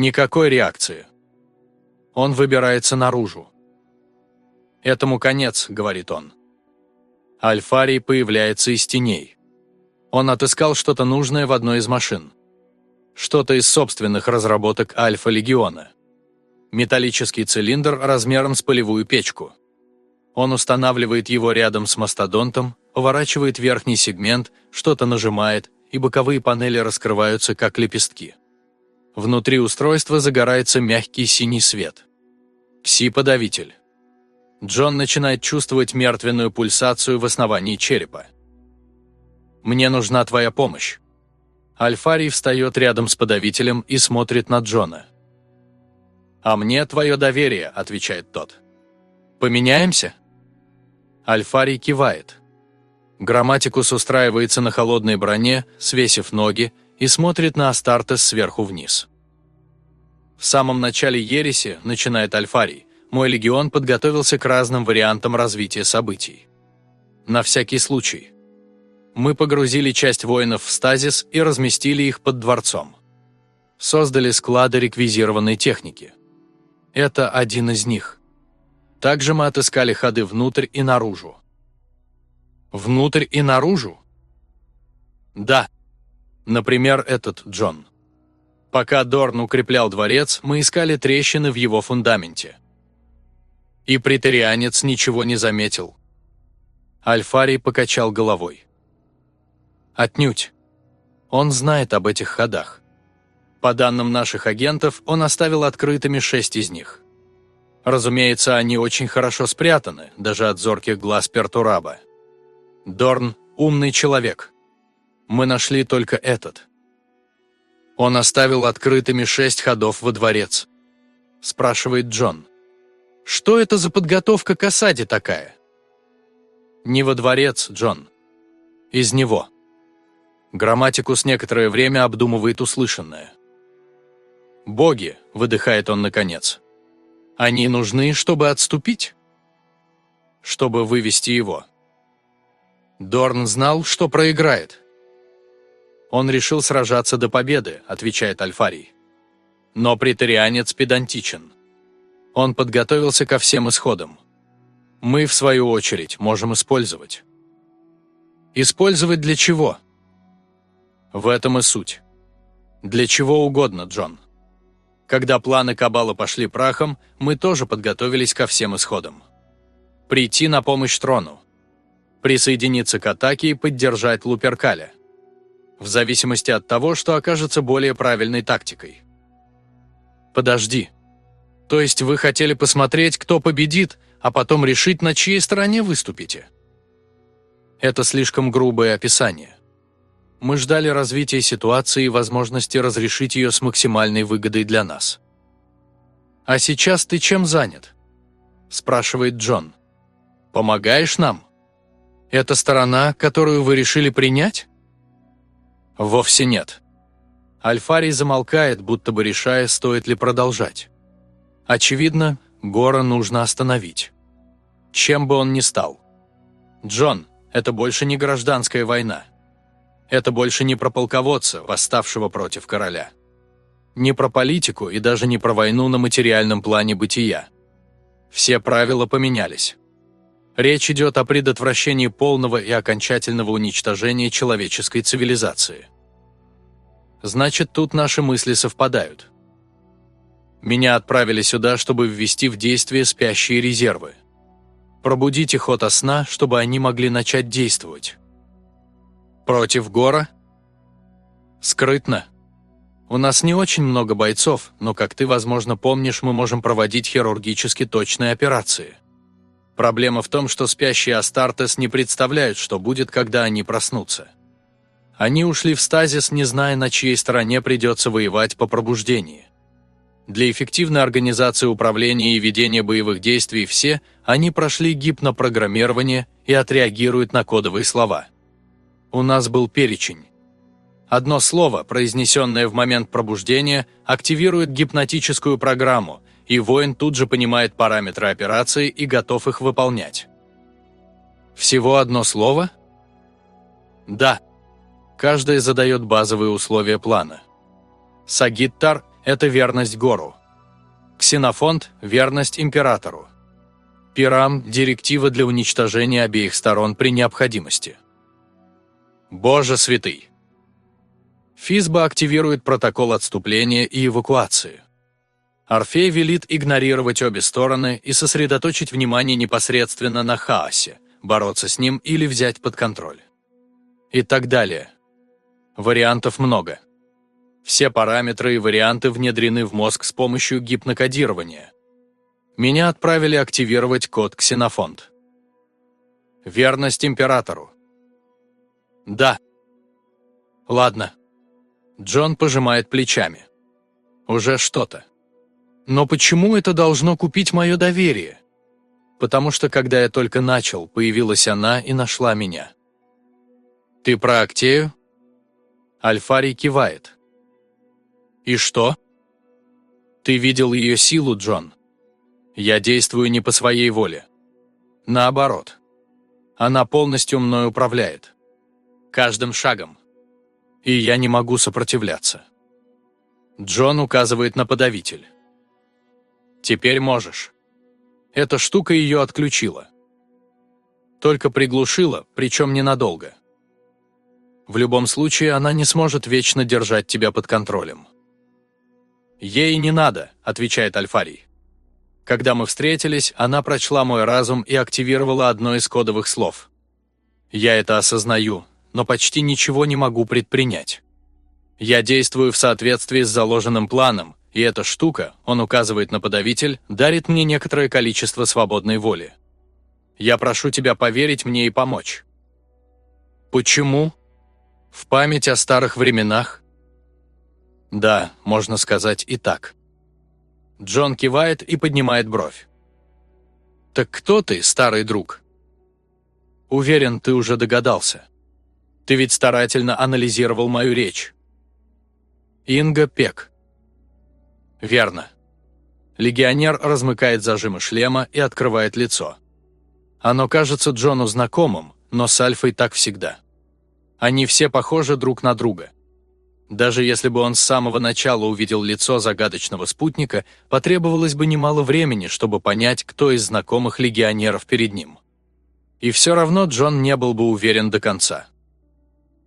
Никакой реакции. Он выбирается наружу. «Этому конец», — говорит он. Альфарий появляется из теней. Он отыскал что-то нужное в одной из машин. Что-то из собственных разработок Альфа-легиона. Металлический цилиндр размером с полевую печку. Он устанавливает его рядом с мастодонтом, поворачивает верхний сегмент, что-то нажимает, и боковые панели раскрываются, как лепестки. Внутри устройства загорается мягкий синий свет. Пси-подавитель. Джон начинает чувствовать мертвенную пульсацию в основании черепа. «Мне нужна твоя помощь». Альфарий встает рядом с подавителем и смотрит на Джона. «А мне твое доверие», — отвечает тот. «Поменяемся?» Альфарий кивает. Грамматикус устраивается на холодной броне, свесив ноги, и смотрит на Астартес сверху вниз. В самом начале ереси, начинает Альфарий, мой легион подготовился к разным вариантам развития событий. На всякий случай. Мы погрузили часть воинов в стазис и разместили их под дворцом. Создали склады реквизированной техники. Это один из них. Также мы отыскали ходы внутрь и наружу. Внутрь и наружу? Да. Например, этот Джон. Пока Дорн укреплял дворец, мы искали трещины в его фундаменте. И претарианец ничего не заметил. Альфарий покачал головой. Отнюдь. Он знает об этих ходах. По данным наших агентов, он оставил открытыми шесть из них. Разумеется, они очень хорошо спрятаны, даже от зорких глаз Пертураба. Дорн – умный человек. Мы нашли только этот. Он оставил открытыми шесть ходов во дворец. Спрашивает Джон. Что это за подготовка к осаде такая? Не во дворец, Джон. Из него. Грамматикус некоторое время обдумывает услышанное. «Боги», — выдыхает он наконец. «Они нужны, чтобы отступить?» «Чтобы вывести его». Дорн знал, что проиграет. «Он решил сражаться до победы», — отвечает Альфарий. «Но претарианец педантичен. Он подготовился ко всем исходам. Мы, в свою очередь, можем использовать. Использовать для чего? В этом и суть. Для чего угодно, Джон. Когда планы Кабала пошли прахом, мы тоже подготовились ко всем исходам. Прийти на помощь трону. Присоединиться к атаке и поддержать Луперкаля. В зависимости от того, что окажется более правильной тактикой. Подожди. То есть вы хотели посмотреть, кто победит, а потом решить, на чьей стороне выступите? Это слишком грубое описание. Мы ждали развития ситуации и возможности разрешить ее с максимальной выгодой для нас. «А сейчас ты чем занят?» – спрашивает Джон. «Помогаешь нам? Это сторона, которую вы решили принять?» «Вовсе нет». Альфарий замолкает, будто бы решая, стоит ли продолжать. Очевидно, Гора нужно остановить. Чем бы он ни стал. Джон, это больше не гражданская война. Это больше не про полководца, восставшего против короля. Не про политику и даже не про войну на материальном плане бытия. Все правила поменялись. Речь идет о предотвращении полного и окончательного уничтожения человеческой цивилизации. Значит, тут наши мысли совпадают. Меня отправили сюда, чтобы ввести в действие спящие резервы. Пробудить их от сна, чтобы они могли начать действовать. Против Гора? Скрытно. У нас не очень много бойцов, но, как ты, возможно, помнишь, мы можем проводить хирургически точные операции. Проблема в том, что спящие Астартес не представляют, что будет, когда они проснутся. Они ушли в стазис, не зная, на чьей стороне придется воевать по пробуждении. Для эффективной организации управления и ведения боевых действий все они прошли гипнопрограммирование и отреагируют на кодовые слова. У нас был перечень. Одно слово, произнесенное в момент пробуждения, активирует гипнотическую программу, и воин тут же понимает параметры операции и готов их выполнять. Всего одно слово? Да. Каждое задает базовые условия плана. Сагиттар это верность Гору. Ксенофонт – верность императору. Пирам – директива для уничтожения обеих сторон при необходимости. Боже святый! Физба активирует протокол отступления и эвакуации. Орфей велит игнорировать обе стороны и сосредоточить внимание непосредственно на хаосе, бороться с ним или взять под контроль. И так далее. Вариантов много. Все параметры и варианты внедрены в мозг с помощью гипнокодирования. Меня отправили активировать код Ксенофонд. Верность императору. Да. Ладно. Джон пожимает плечами. Уже что-то. Но почему это должно купить мое доверие? Потому что, когда я только начал, появилась она и нашла меня. Ты про Актею? Альфарий кивает. И что? Ты видел ее силу, Джон. Я действую не по своей воле. Наоборот. Она полностью мной управляет. Каждым шагом и я не могу сопротивляться. Джон указывает на подавитель. Теперь можешь. Эта штука ее отключила. Только приглушила, причем ненадолго. В любом случае, она не сможет вечно держать тебя под контролем. «Ей не надо», — отвечает Альфарий. Когда мы встретились, она прочла мой разум и активировала одно из кодовых слов. Я это осознаю, но почти ничего не могу предпринять. Я действую в соответствии с заложенным планом, и эта штука, он указывает на подавитель, дарит мне некоторое количество свободной воли. Я прошу тебя поверить мне и помочь. Почему? В память о старых временах? Да, можно сказать и так. Джон кивает и поднимает бровь. «Так кто ты, старый друг?» «Уверен, ты уже догадался. Ты ведь старательно анализировал мою речь. Инга Пек. Верно. Легионер размыкает зажимы шлема и открывает лицо. Оно кажется Джону знакомым, но с Альфой так всегда. Они все похожи друг на друга. Даже если бы он с самого начала увидел лицо загадочного спутника, потребовалось бы немало времени, чтобы понять, кто из знакомых легионеров перед ним. И все равно Джон не был бы уверен до конца.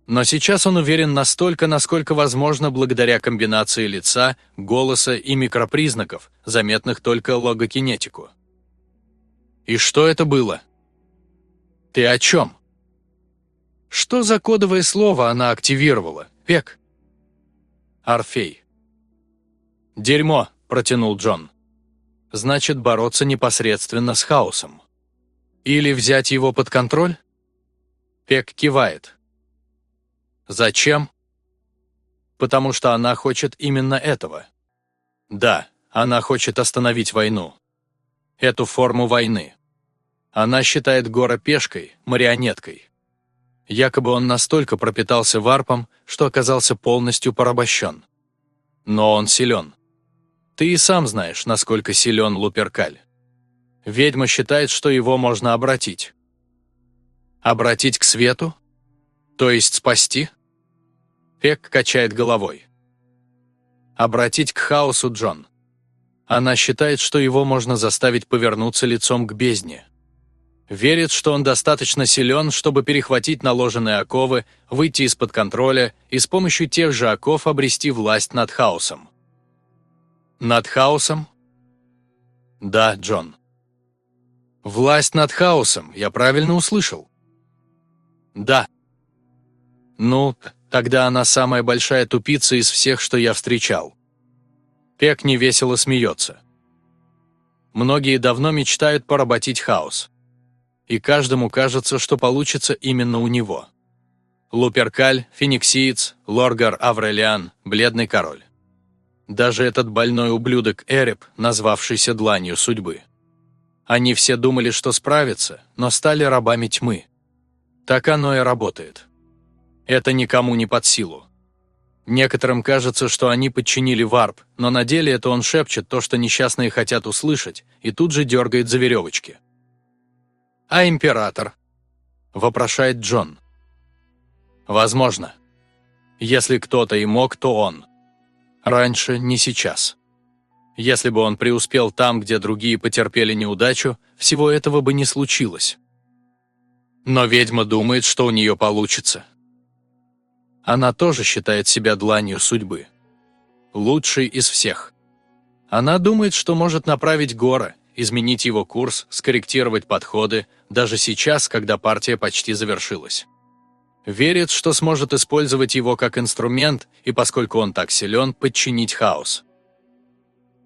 Но сейчас он уверен настолько, насколько возможно благодаря комбинации лица, голоса и микропризнаков, заметных только логокинетику. И что это было? Ты о чем? Что за кодовое слово она активировала, Пек? Орфей. «Дерьмо», — протянул Джон. «Значит, бороться непосредственно с хаосом. Или взять его под контроль?» Пек кивает. Зачем? Потому что она хочет именно этого. Да, она хочет остановить войну. Эту форму войны. Она считает Гора пешкой, марионеткой. Якобы он настолько пропитался варпом, что оказался полностью порабощен. Но он силен. Ты и сам знаешь, насколько силен Луперкаль. Ведьма считает, что его можно обратить. Обратить к свету? То есть спасти? Пек качает головой. Обратить к хаосу Джон. Она считает, что его можно заставить повернуться лицом к бездне. Верит, что он достаточно силен, чтобы перехватить наложенные оковы, выйти из-под контроля и с помощью тех же оков обрести власть над хаосом. Над хаосом? Да, Джон. Власть над хаосом, я правильно услышал? Да. Ну, Тогда она самая большая тупица из всех, что я встречал. Пек невесело смеется. Многие давно мечтают поработить хаос. И каждому кажется, что получится именно у него. Луперкаль, Фениксиец, Лоргар Аврелиан, Бледный Король. Даже этот больной ублюдок Эреб, назвавшийся дланью судьбы. Они все думали, что справятся, но стали рабами тьмы. Так оно и работает. Это никому не под силу. Некоторым кажется, что они подчинили варп, но на деле это он шепчет то, что несчастные хотят услышать, и тут же дергает за веревочки. «А император?» – вопрошает Джон. «Возможно. Если кто-то и мог, то он. Раньше, не сейчас. Если бы он преуспел там, где другие потерпели неудачу, всего этого бы не случилось. Но ведьма думает, что у нее получится. Она тоже считает себя дланью судьбы. Лучшей из всех. Она думает, что может направить Гора, изменить его курс, скорректировать подходы, даже сейчас, когда партия почти завершилась. Верит, что сможет использовать его как инструмент, и поскольку он так силен, подчинить хаос.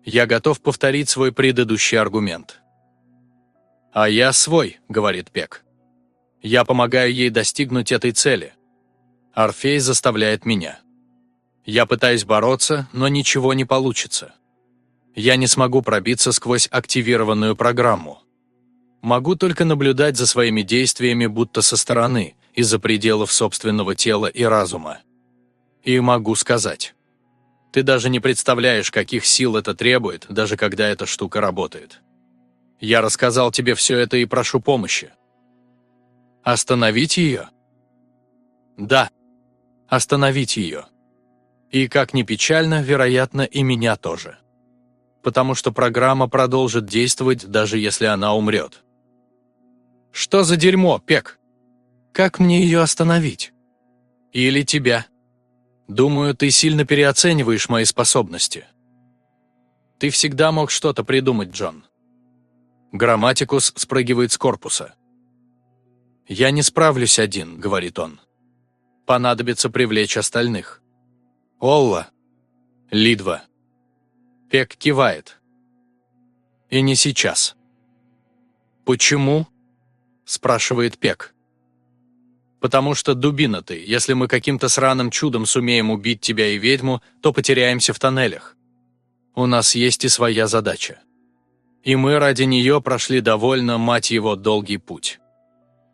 Я готов повторить свой предыдущий аргумент. «А я свой», — говорит Пек. «Я помогаю ей достигнуть этой цели. Орфей заставляет меня. Я пытаюсь бороться, но ничего не получится. Я не смогу пробиться сквозь активированную программу. Могу только наблюдать за своими действиями будто со стороны, из-за пределов собственного тела и разума. И могу сказать. Ты даже не представляешь, каких сил это требует, даже когда эта штука работает. Я рассказал тебе все это и прошу помощи. Остановить ее? Да, остановить ее. И, как ни печально, вероятно, и меня тоже. Потому что программа продолжит действовать, даже если она умрет. Что за дерьмо, Пек? Как мне ее остановить? Или тебя? Думаю, ты сильно переоцениваешь мои способности. Ты всегда мог что-то придумать, Джон. Грамматикус спрыгивает с корпуса. «Я не справлюсь один», — говорит он понадобится привлечь остальных. Олла. Лидва. Пек кивает. И не сейчас. «Почему?» – спрашивает Пек. «Потому что дубина ты. Если мы каким-то сраным чудом сумеем убить тебя и ведьму, то потеряемся в тоннелях. У нас есть и своя задача. И мы ради нее прошли довольно, мать его, долгий путь.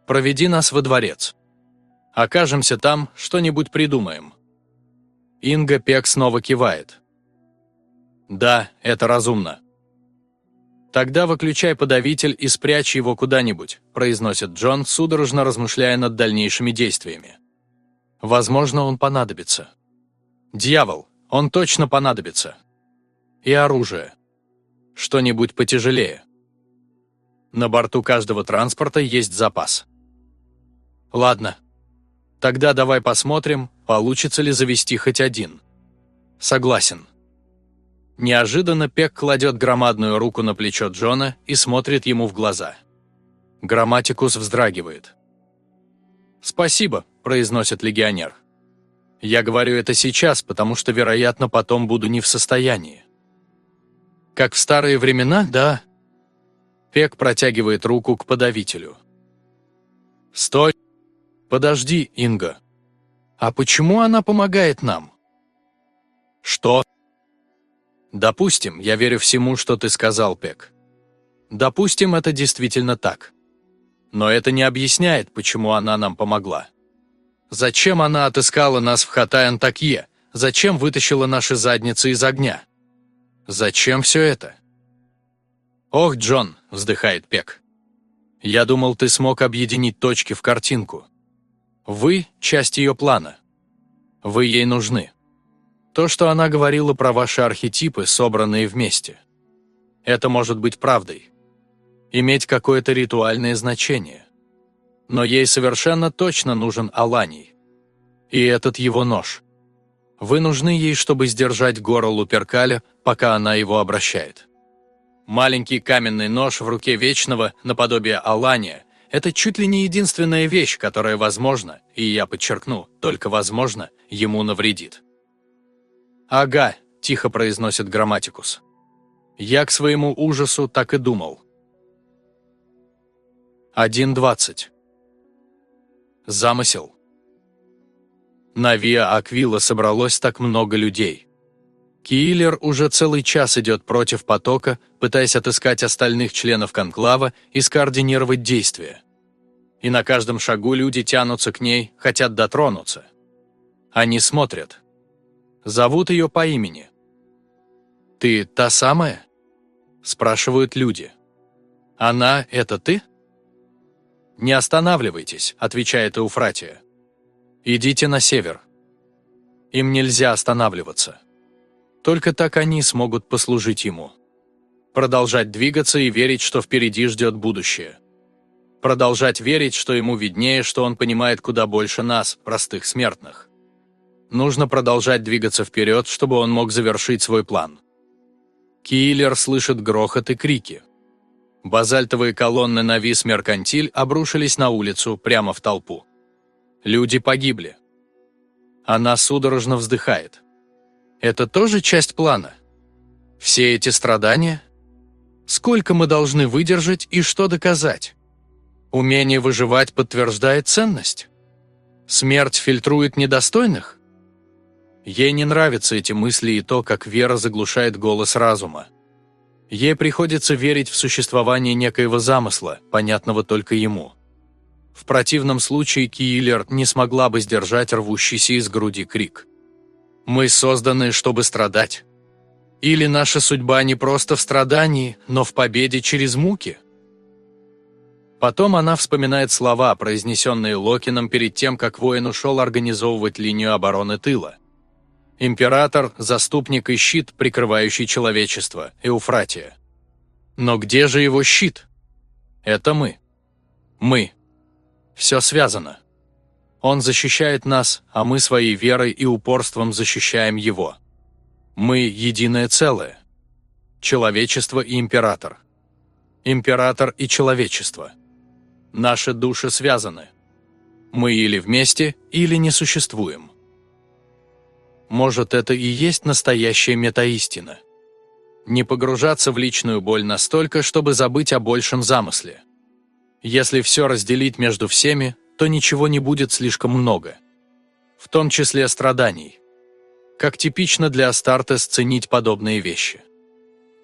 Проведи нас во дворец». Окажемся там, что-нибудь придумаем». Инга Пек снова кивает. «Да, это разумно». «Тогда выключай подавитель и спрячь его куда-нибудь», произносит Джон, судорожно размышляя над дальнейшими действиями. «Возможно, он понадобится». «Дьявол, он точно понадобится». «И оружие. Что-нибудь потяжелее». На борту каждого транспорта есть запас. «Ладно, Тогда давай посмотрим, получится ли завести хоть один. Согласен. Неожиданно Пек кладет громадную руку на плечо Джона и смотрит ему в глаза. Грамматикус вздрагивает. «Спасибо», – произносит легионер. «Я говорю это сейчас, потому что, вероятно, потом буду не в состоянии». «Как в старые времена, да?» Пек протягивает руку к подавителю. «Стой!» «Подожди, Инга. А почему она помогает нам?» «Что?» «Допустим, я верю всему, что ты сказал, Пек. Допустим, это действительно так. Но это не объясняет, почему она нам помогла. Зачем она отыскала нас в Хатаян-Такье? Зачем вытащила наши задницы из огня? Зачем все это?» «Ох, Джон», — вздыхает Пек. «Я думал, ты смог объединить точки в картинку. Вы – часть ее плана. Вы ей нужны. То, что она говорила про ваши архетипы, собранные вместе. Это может быть правдой. Иметь какое-то ритуальное значение. Но ей совершенно точно нужен Аланий. И этот его нож. Вы нужны ей, чтобы сдержать горло Луперкаля, пока она его обращает. Маленький каменный нож в руке Вечного, наподобие Алания – это чуть ли не единственная вещь, которая, возможно, и я подчеркну, только возможно, ему навредит. «Ага», – тихо произносит Грамматикус. «Я к своему ужасу так и думал». 1.20. Замысел. На Виа Аквила собралось так много людей. Киллер уже целый час идет против потока, пытаясь отыскать остальных членов конклава и скоординировать действия. И на каждом шагу люди тянутся к ней, хотят дотронуться. Они смотрят. Зовут ее по имени. «Ты та самая?» – спрашивают люди. «Она – это ты?» «Не останавливайтесь», – отвечает Эуфратия. «Идите на север. Им нельзя останавливаться». Только так они смогут послужить ему. Продолжать двигаться и верить, что впереди ждет будущее. Продолжать верить, что ему виднее, что он понимает куда больше нас, простых смертных. Нужно продолжать двигаться вперед, чтобы он мог завершить свой план. Киллер слышит грохот и крики. Базальтовые колонны на вис Меркантиль обрушились на улицу, прямо в толпу. Люди погибли. Она судорожно вздыхает. Это тоже часть плана? Все эти страдания? Сколько мы должны выдержать и что доказать? Умение выживать подтверждает ценность? Смерть фильтрует недостойных? Ей не нравятся эти мысли и то, как вера заглушает голос разума. Ей приходится верить в существование некоего замысла, понятного только ему. В противном случае Киллер не смогла бы сдержать рвущийся из груди крик. «Мы созданы, чтобы страдать. Или наша судьба не просто в страдании, но в победе через муки?» Потом она вспоминает слова, произнесенные Локином перед тем, как воин ушел организовывать линию обороны тыла. Император – заступник и щит, прикрывающий человечество, Эуфратия. Но где же его щит? Это мы. Мы. Все связано. Он защищает нас, а мы своей верой и упорством защищаем его. Мы – единое целое. Человечество и император. Император и человечество. Наши души связаны. Мы или вместе, или не существуем. Может, это и есть настоящая метаистина. Не погружаться в личную боль настолько, чтобы забыть о большем замысле. Если все разделить между всеми, то ничего не будет слишком много. В том числе страданий. Как типично для Астартес ценить подобные вещи.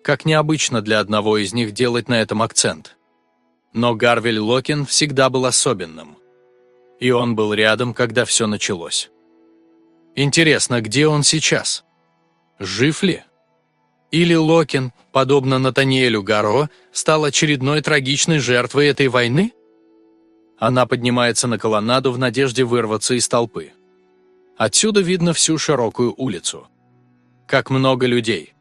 Как необычно для одного из них делать на этом акцент. Но Гарвель Локин всегда был особенным. И он был рядом, когда все началось. Интересно, где он сейчас? Жив ли? Или Локин, подобно Натаниэлю Гаро, стал очередной трагичной жертвой этой войны? Она поднимается на колоннаду в надежде вырваться из толпы. Отсюда видно всю широкую улицу. Как много людей.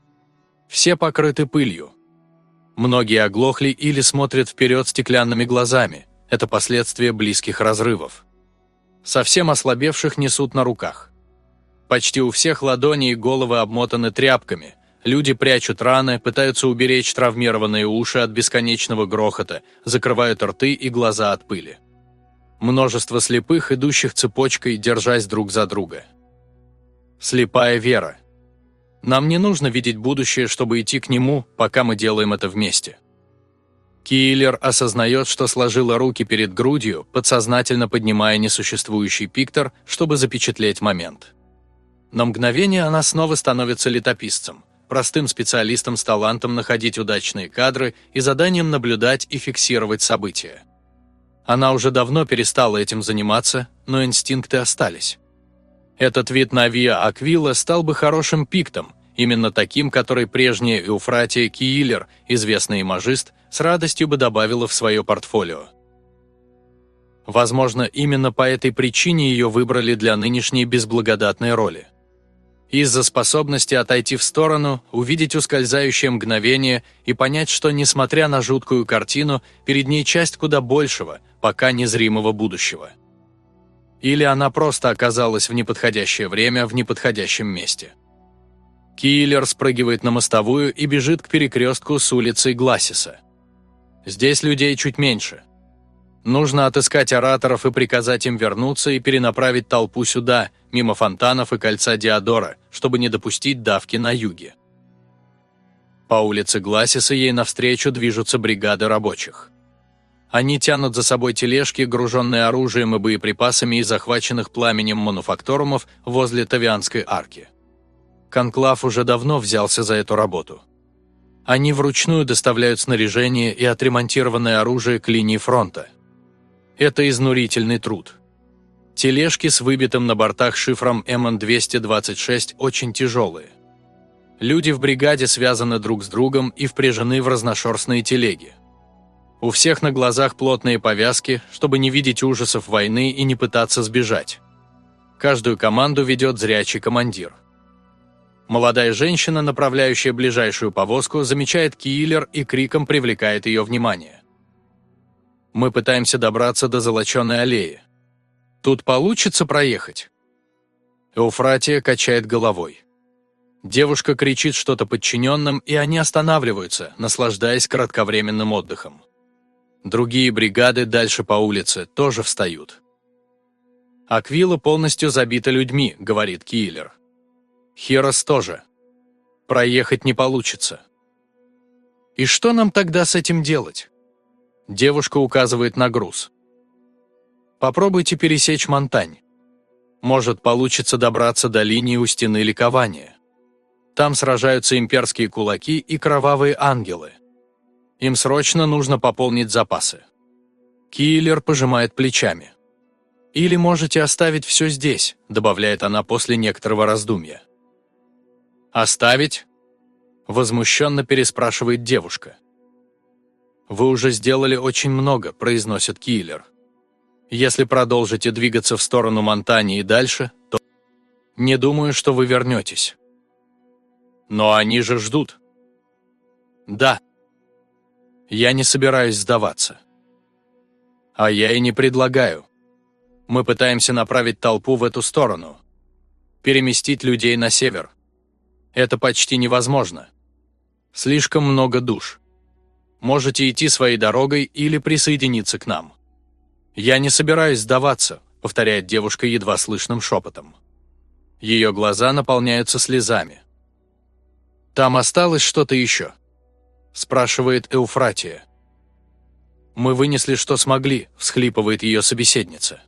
Все покрыты пылью. Многие оглохли или смотрят вперед стеклянными глазами. Это последствия близких разрывов. Совсем ослабевших несут на руках. Почти у всех ладони и головы обмотаны тряпками, Люди прячут раны, пытаются уберечь травмированные уши от бесконечного грохота, закрывают рты и глаза от пыли. Множество слепых, идущих цепочкой, держась друг за друга. Слепая вера. Нам не нужно видеть будущее, чтобы идти к нему, пока мы делаем это вместе. Киллер осознает, что сложила руки перед грудью, подсознательно поднимая несуществующий пиктор, чтобы запечатлеть момент. На мгновение она снова становится летописцем простым специалистом с талантом находить удачные кадры и заданием наблюдать и фиксировать события. Она уже давно перестала этим заниматься, но инстинкты остались. Этот вид на Виа Аквила стал бы хорошим пиктом, именно таким, который прежняя Эуфратия Киилер, известный имажист, с радостью бы добавила в свое портфолио. Возможно, именно по этой причине ее выбрали для нынешней безблагодатной роли. Из-за способности отойти в сторону, увидеть ускользающее мгновение и понять, что, несмотря на жуткую картину, перед ней часть куда большего, пока незримого будущего. Или она просто оказалась в неподходящее время в неподходящем месте. Киллер спрыгивает на мостовую и бежит к перекрестку с улицей Гласиса. Здесь людей чуть меньше. Нужно отыскать ораторов и приказать им вернуться и перенаправить толпу сюда, мимо фонтанов и кольца Диодора, чтобы не допустить давки на юге. По улице Гласиса ей навстречу движутся бригады рабочих. Они тянут за собой тележки, груженные оружием и боеприпасами из захваченных пламенем мануфакторумов возле Тавианской арки. Конклав уже давно взялся за эту работу. Они вручную доставляют снаряжение и отремонтированное оружие к линии фронта – это изнурительный труд. Тележки с выбитым на бортах шифром МН-226 очень тяжелые. Люди в бригаде связаны друг с другом и впряжены в разношерстные телеги. У всех на глазах плотные повязки, чтобы не видеть ужасов войны и не пытаться сбежать. Каждую команду ведет зрячий командир. Молодая женщина, направляющая ближайшую повозку, замечает киллер и криком привлекает ее внимание. Мы пытаемся добраться до Золоченой аллеи. Тут получится проехать? Эуфратия качает головой. Девушка кричит что-то подчиненным, и они останавливаются, наслаждаясь кратковременным отдыхом. Другие бригады дальше по улице тоже встают. «Аквила полностью забита людьми», — говорит Киллер. Херос тоже. Проехать не получится. И что нам тогда с этим делать? Девушка указывает на груз. Попробуйте пересечь Монтань. Может, получится добраться до линии у стены ликования. Там сражаются имперские кулаки и кровавые ангелы. Им срочно нужно пополнить запасы. Киллер пожимает плечами. «Или можете оставить все здесь», добавляет она после некоторого раздумья. «Оставить?» – возмущенно переспрашивает девушка. «Вы уже сделали очень много», – произносит киллер. «Если продолжите двигаться в сторону Монтани и дальше, то не думаю, что вы вернетесь». «Но они же ждут». «Да». «Я не собираюсь сдаваться». «А я и не предлагаю. Мы пытаемся направить толпу в эту сторону. Переместить людей на север. Это почти невозможно. Слишком много душ. Можете идти своей дорогой или присоединиться к нам. Я не собираюсь сдаваться, повторяет девушка едва слышным шепотом. Ее глаза наполняются слезами. «Там осталось что-то еще?» – спрашивает Эуфратия. «Мы вынесли, что смогли», – всхлипывает ее собеседница.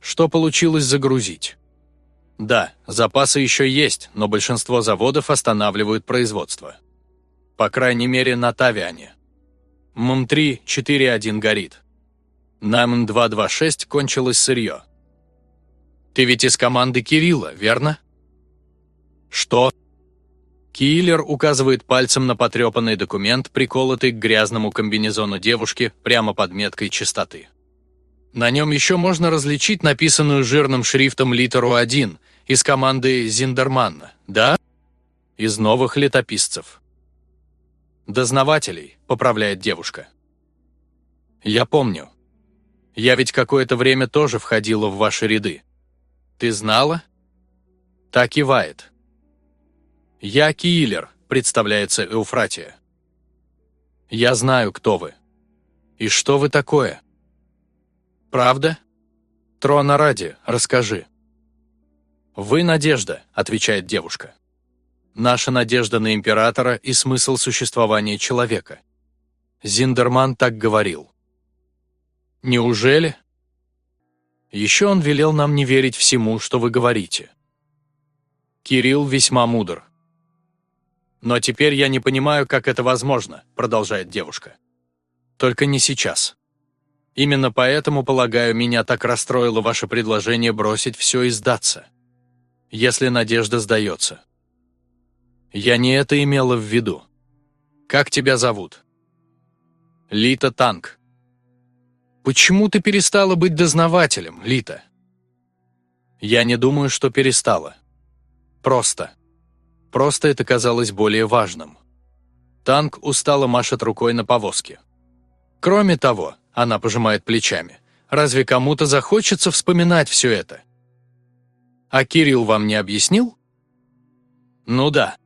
«Что получилось загрузить?» Да, запасы еще есть, но большинство заводов останавливают производство. По крайней мере, на Тавиане. ММ-3 4.1 горит. На ММ-226 кончилось сырье. Ты ведь из команды Кирилла, верно? Что? Киллер указывает пальцем на потрепанный документ, приколотый к грязному комбинезону девушки прямо под меткой чистоты. На нем еще можно различить написанную жирным шрифтом литеру 1 из команды Зиндерманна, да? Из новых летописцев. «Дознавателей», — поправляет девушка. «Я помню. Я ведь какое-то время тоже входила в ваши ряды. Ты знала?» Так кивает. «Я Киллер», — представляется Эуфратия. «Я знаю, кто вы. И что вы такое?» «Правда?» «Трона ради, расскажи». «Вы надежда», — отвечает девушка. «Наша надежда на императора и смысл существования человека». Зиндерман так говорил. «Неужели?» Еще он велел нам не верить всему, что вы говорите. Кирилл весьма мудр. «Но теперь я не понимаю, как это возможно», — продолжает девушка. «Только не сейчас. Именно поэтому, полагаю, меня так расстроило ваше предложение бросить все и сдаться если надежда сдается. Я не это имела в виду. Как тебя зовут? Лита Танк. Почему ты перестала быть дознавателем, Лита? Я не думаю, что перестала. Просто. Просто это казалось более важным. Танк устало машет рукой на повозке. Кроме того, она пожимает плечами, разве кому-то захочется вспоминать все это? А Кирилл вам не объяснил? Ну да.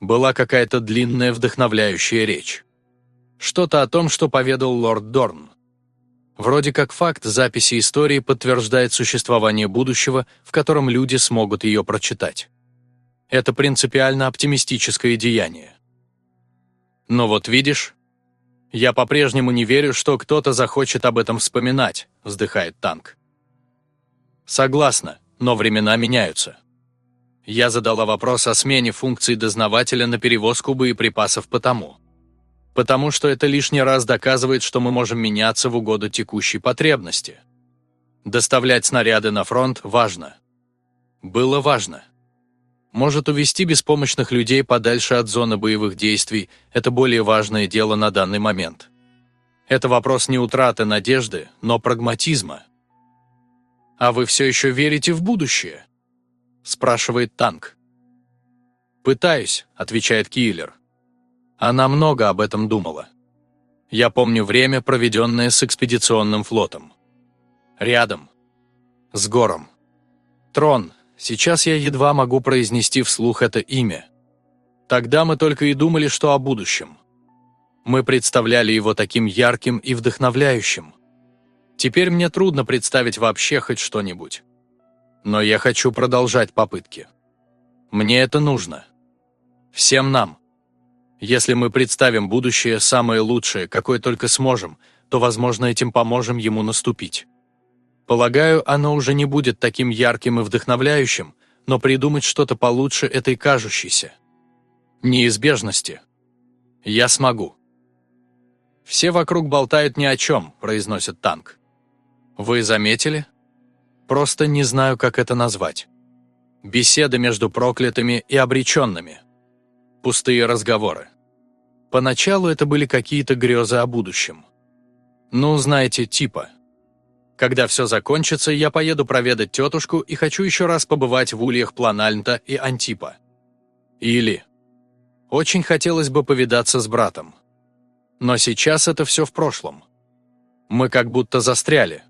Была какая-то длинная вдохновляющая речь. Что-то о том, что поведал лорд Дорн. Вроде как факт записи истории подтверждает существование будущего, в котором люди смогут ее прочитать. Это принципиально оптимистическое деяние. Но вот видишь, я по-прежнему не верю, что кто-то захочет об этом вспоминать, вздыхает танк. Согласна, но времена меняются. Я задала вопрос о смене функции дознавателя на перевозку боеприпасов потому. Потому что это лишний раз доказывает, что мы можем меняться в угоду текущей потребности. Доставлять снаряды на фронт важно. Было важно. Может, увести беспомощных людей подальше от зоны боевых действий – это более важное дело на данный момент. Это вопрос не утраты надежды, но прагматизма. «А вы все еще верите в будущее?» – спрашивает танк. «Пытаюсь», — отвечает Киллер. Она много об этом думала. Я помню время, проведенное с экспедиционным флотом. Рядом. С гором. Трон. Сейчас я едва могу произнести вслух это имя. Тогда мы только и думали, что о будущем. Мы представляли его таким ярким и вдохновляющим. Теперь мне трудно представить вообще хоть что-нибудь. Но я хочу продолжать попытки. Мне это нужно. Всем нам. Если мы представим будущее самое лучшее, какое только сможем, то, возможно, этим поможем ему наступить. Полагаю, оно уже не будет таким ярким и вдохновляющим, но придумать что-то получше этой кажущейся. Неизбежности. Я смогу. «Все вокруг болтают ни о чем», – произносит танк. «Вы заметили?» «Просто не знаю, как это назвать. Беседы между проклятыми и обреченными. Пустые разговоры. Поначалу это были какие-то грезы о будущем. Ну, знаете, типа. Когда все закончится, я поеду проведать тетушку и хочу еще раз побывать в ульях Планальнта и Антипа. Или... Очень хотелось бы повидаться с братом. Но сейчас это все в прошлом. Мы как будто застряли.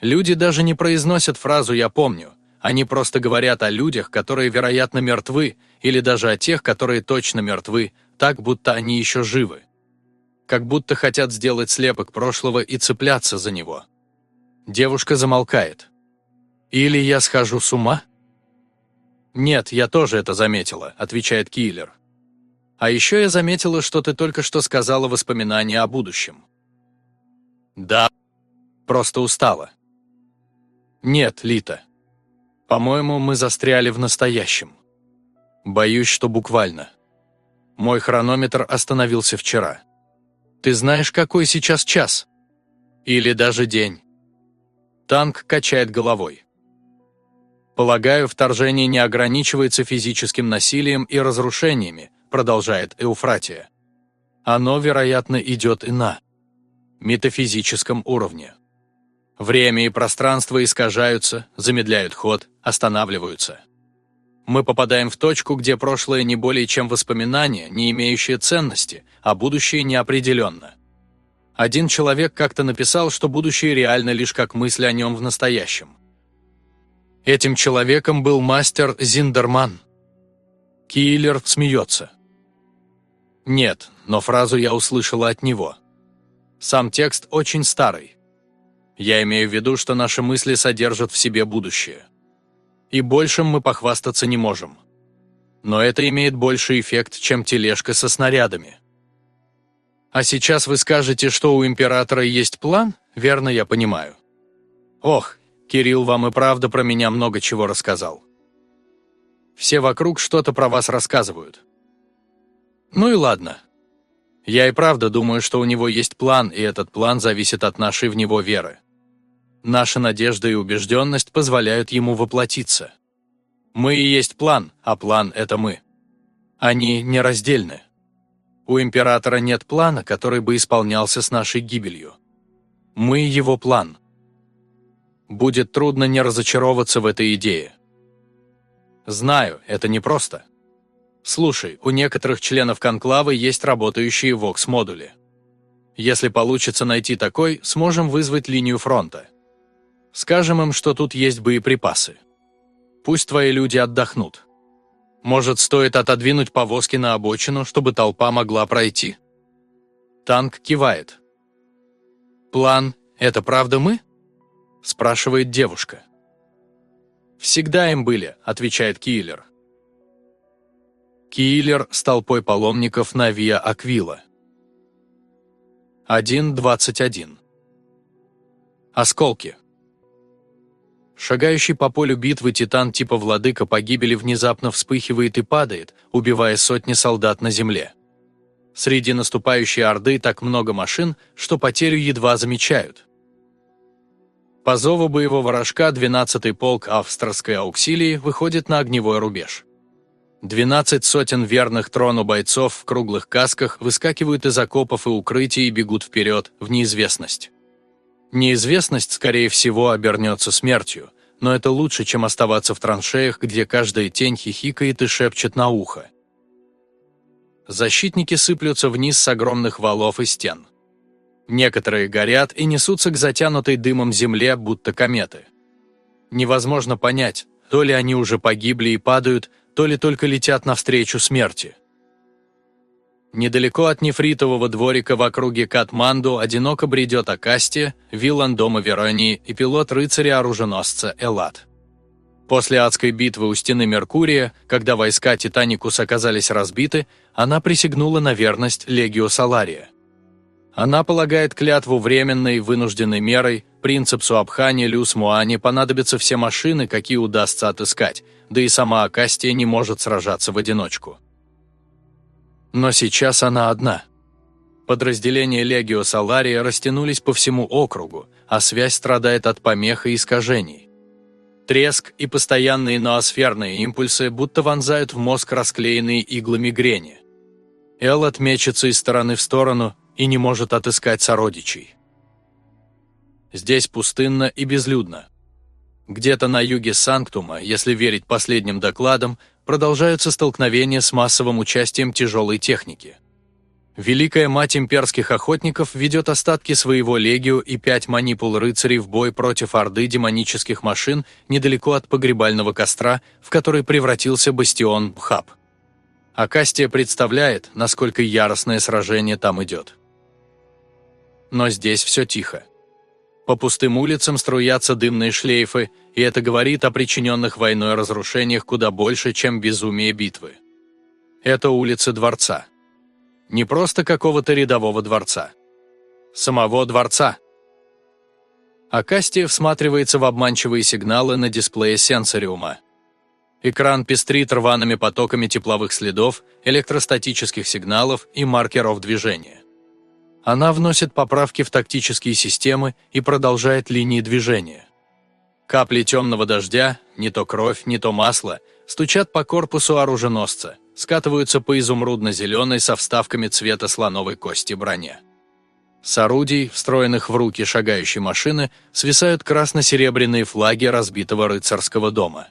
Люди даже не произносят фразу «я помню», они просто говорят о людях, которые, вероятно, мертвы, или даже о тех, которые точно мертвы, так, будто они еще живы. Как будто хотят сделать слепок прошлого и цепляться за него. Девушка замолкает. «Или я схожу с ума?» «Нет, я тоже это заметила», — отвечает Киллер. А еще я заметила, что ты только что сказала воспоминания о будущем. Да, просто устала. Нет, Лита. По-моему, мы застряли в настоящем. Боюсь, что буквально. Мой хронометр остановился вчера. Ты знаешь, какой сейчас час? Или даже день? Танк качает головой. Полагаю, вторжение не ограничивается физическим насилием и разрушениями, продолжает Эуфратия. Оно, вероятно, идет и на метафизическом уровне. Время и пространство искажаются, замедляют ход, останавливаются. Мы попадаем в точку, где прошлое не более чем воспоминание, не имеющее ценности, а будущее неопределенно. Один человек как-то написал, что будущее реально лишь как мысль о нем в настоящем. Этим человеком был мастер Зиндерман. Киллер смеется. Нет, но фразу я услышала от него. Сам текст очень старый. Я имею в виду, что наши мысли содержат в себе будущее. И большим мы похвастаться не можем. Но это имеет больший эффект, чем тележка со снарядами. А сейчас вы скажете, что у императора есть план? Верно я понимаю. Ох, Кирилл вам и правда про меня много чего рассказал. Все вокруг что-то про вас рассказывают. Ну и ладно. Я и правда думаю, что у него есть план, и этот план зависит от нашей в него веры. Наша надежда и убежденность позволяют ему воплотиться. Мы и есть план, а план – это мы. Они нераздельны. У императора нет плана, который бы исполнялся с нашей гибелью. Мы – его план. Будет трудно не разочароваться в этой идее. Знаю, это непросто. Слушай, у некоторых членов конклава есть работающие ВОКС-модули. Если получится найти такой, сможем вызвать линию фронта. Скажем им, что тут есть боеприпасы. Пусть твои люди отдохнут. Может, стоит отодвинуть повозки на обочину, чтобы толпа могла пройти? Танк кивает. «План – это правда мы?» – спрашивает девушка. «Всегда им были», – отвечает Киллер. Киллер с толпой паломников на Виа Аквила. 1.21. Осколки. Шагающий по полю битвы титан типа владыка погибели внезапно вспыхивает и падает, убивая сотни солдат на земле. Среди наступающей орды так много машин, что потерю едва замечают. По зову боевого рожка 12-й полк австрской ауксилии выходит на огневой рубеж. Двенадцать сотен верных трону бойцов в круглых касках выскакивают из окопов и укрытий и бегут вперед, в неизвестность. Неизвестность, скорее всего, обернется смертью, но это лучше, чем оставаться в траншеях, где каждая тень хихикает и шепчет на ухо. Защитники сыплются вниз с огромных валов и стен. Некоторые горят и несутся к затянутой дымом земле, будто кометы. Невозможно понять, то ли они уже погибли и падают, то ли только летят навстречу смерти. Недалеко от нефритового дворика в округе Катманду одиноко бредет Акастия, виллан дома Веронии и пилот рыцаря-оруженосца Элат. После адской битвы у стены Меркурия, когда войска Титаникус оказались разбиты, она присягнула на верность Легио Салария. Она полагает клятву временной вынужденной мерой, принципсу Абхани Люс Муани понадобятся все машины, какие удастся отыскать, да и сама Акастия не может сражаться в одиночку. Но сейчас она одна. Подразделения Легио Салария растянулись по всему округу, а связь страдает от помех и искажений. Треск и постоянные ноосферные импульсы будто вонзают в мозг расклеенные иглы мигрени. Эллот мечется из стороны в сторону и не может отыскать сородичей. Здесь пустынно и безлюдно. Где-то на юге Санктума, если верить последним докладам, продолжаются столкновения с массовым участием тяжелой техники. Великая мать имперских охотников ведет остатки своего легию и пять манипул рыцарей в бой против орды демонических машин недалеко от погребального костра, в который превратился бастион Бхаб. Акастия представляет, насколько яростное сражение там идет. Но здесь все тихо. По пустым улицам струятся дымные шлейфы, и это говорит о причиненных войной разрушениях куда больше, чем безумие битвы. Это улицы дворца. Не просто какого-то рядового дворца. Самого дворца. Акастия всматривается в обманчивые сигналы на дисплее сенсориума. Экран пестрит рваными потоками тепловых следов, электростатических сигналов и маркеров движения. Она вносит поправки в тактические системы и продолжает линии движения. Капли темного дождя, не то кровь, не то масло, стучат по корпусу оруженосца, скатываются по изумрудно-зеленой со вставками цвета слоновой кости броне. С орудий, встроенных в руки шагающей машины, свисают красно-серебряные флаги разбитого рыцарского дома.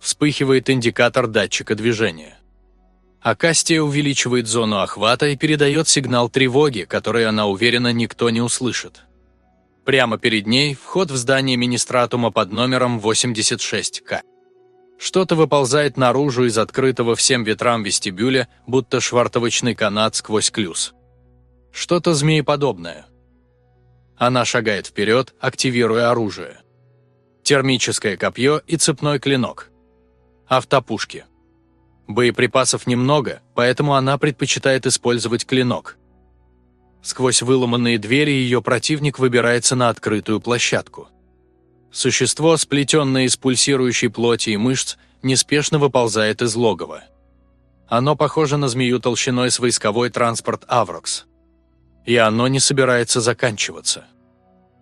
Вспыхивает индикатор датчика движения. Акастия увеличивает зону охвата и передает сигнал тревоги, который она уверена никто не услышит. Прямо перед ней вход в здание Министратума под номером 86К. Что-то выползает наружу из открытого всем ветрам вестибюля, будто швартовочный канат сквозь клюз. Что-то змееподобное. Она шагает вперед, активируя оружие. Термическое копье и цепной клинок. Автопушки. Боеприпасов немного, поэтому она предпочитает использовать клинок. Сквозь выломанные двери ее противник выбирается на открытую площадку. Существо, сплетенное из пульсирующей плоти и мышц, неспешно выползает из логова. Оно похоже на змею толщиной с войсковой транспорт «Аврокс». И оно не собирается заканчиваться.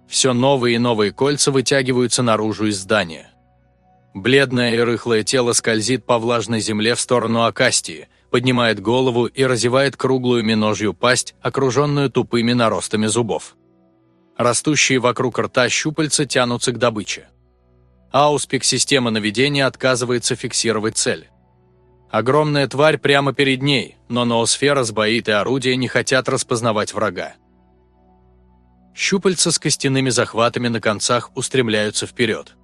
Все новые и новые кольца вытягиваются наружу из здания. Бледное и рыхлое тело скользит по влажной земле в сторону Акастии, поднимает голову и разевает круглую миножью пасть, окруженную тупыми наростами зубов. Растущие вокруг рта щупальца тянутся к добыче. Ауспик системы наведения отказывается фиксировать цель. Огромная тварь прямо перед ней, но ноосфера сбоит и орудия не хотят распознавать врага. Щупальца с костяными захватами на концах устремляются вперед.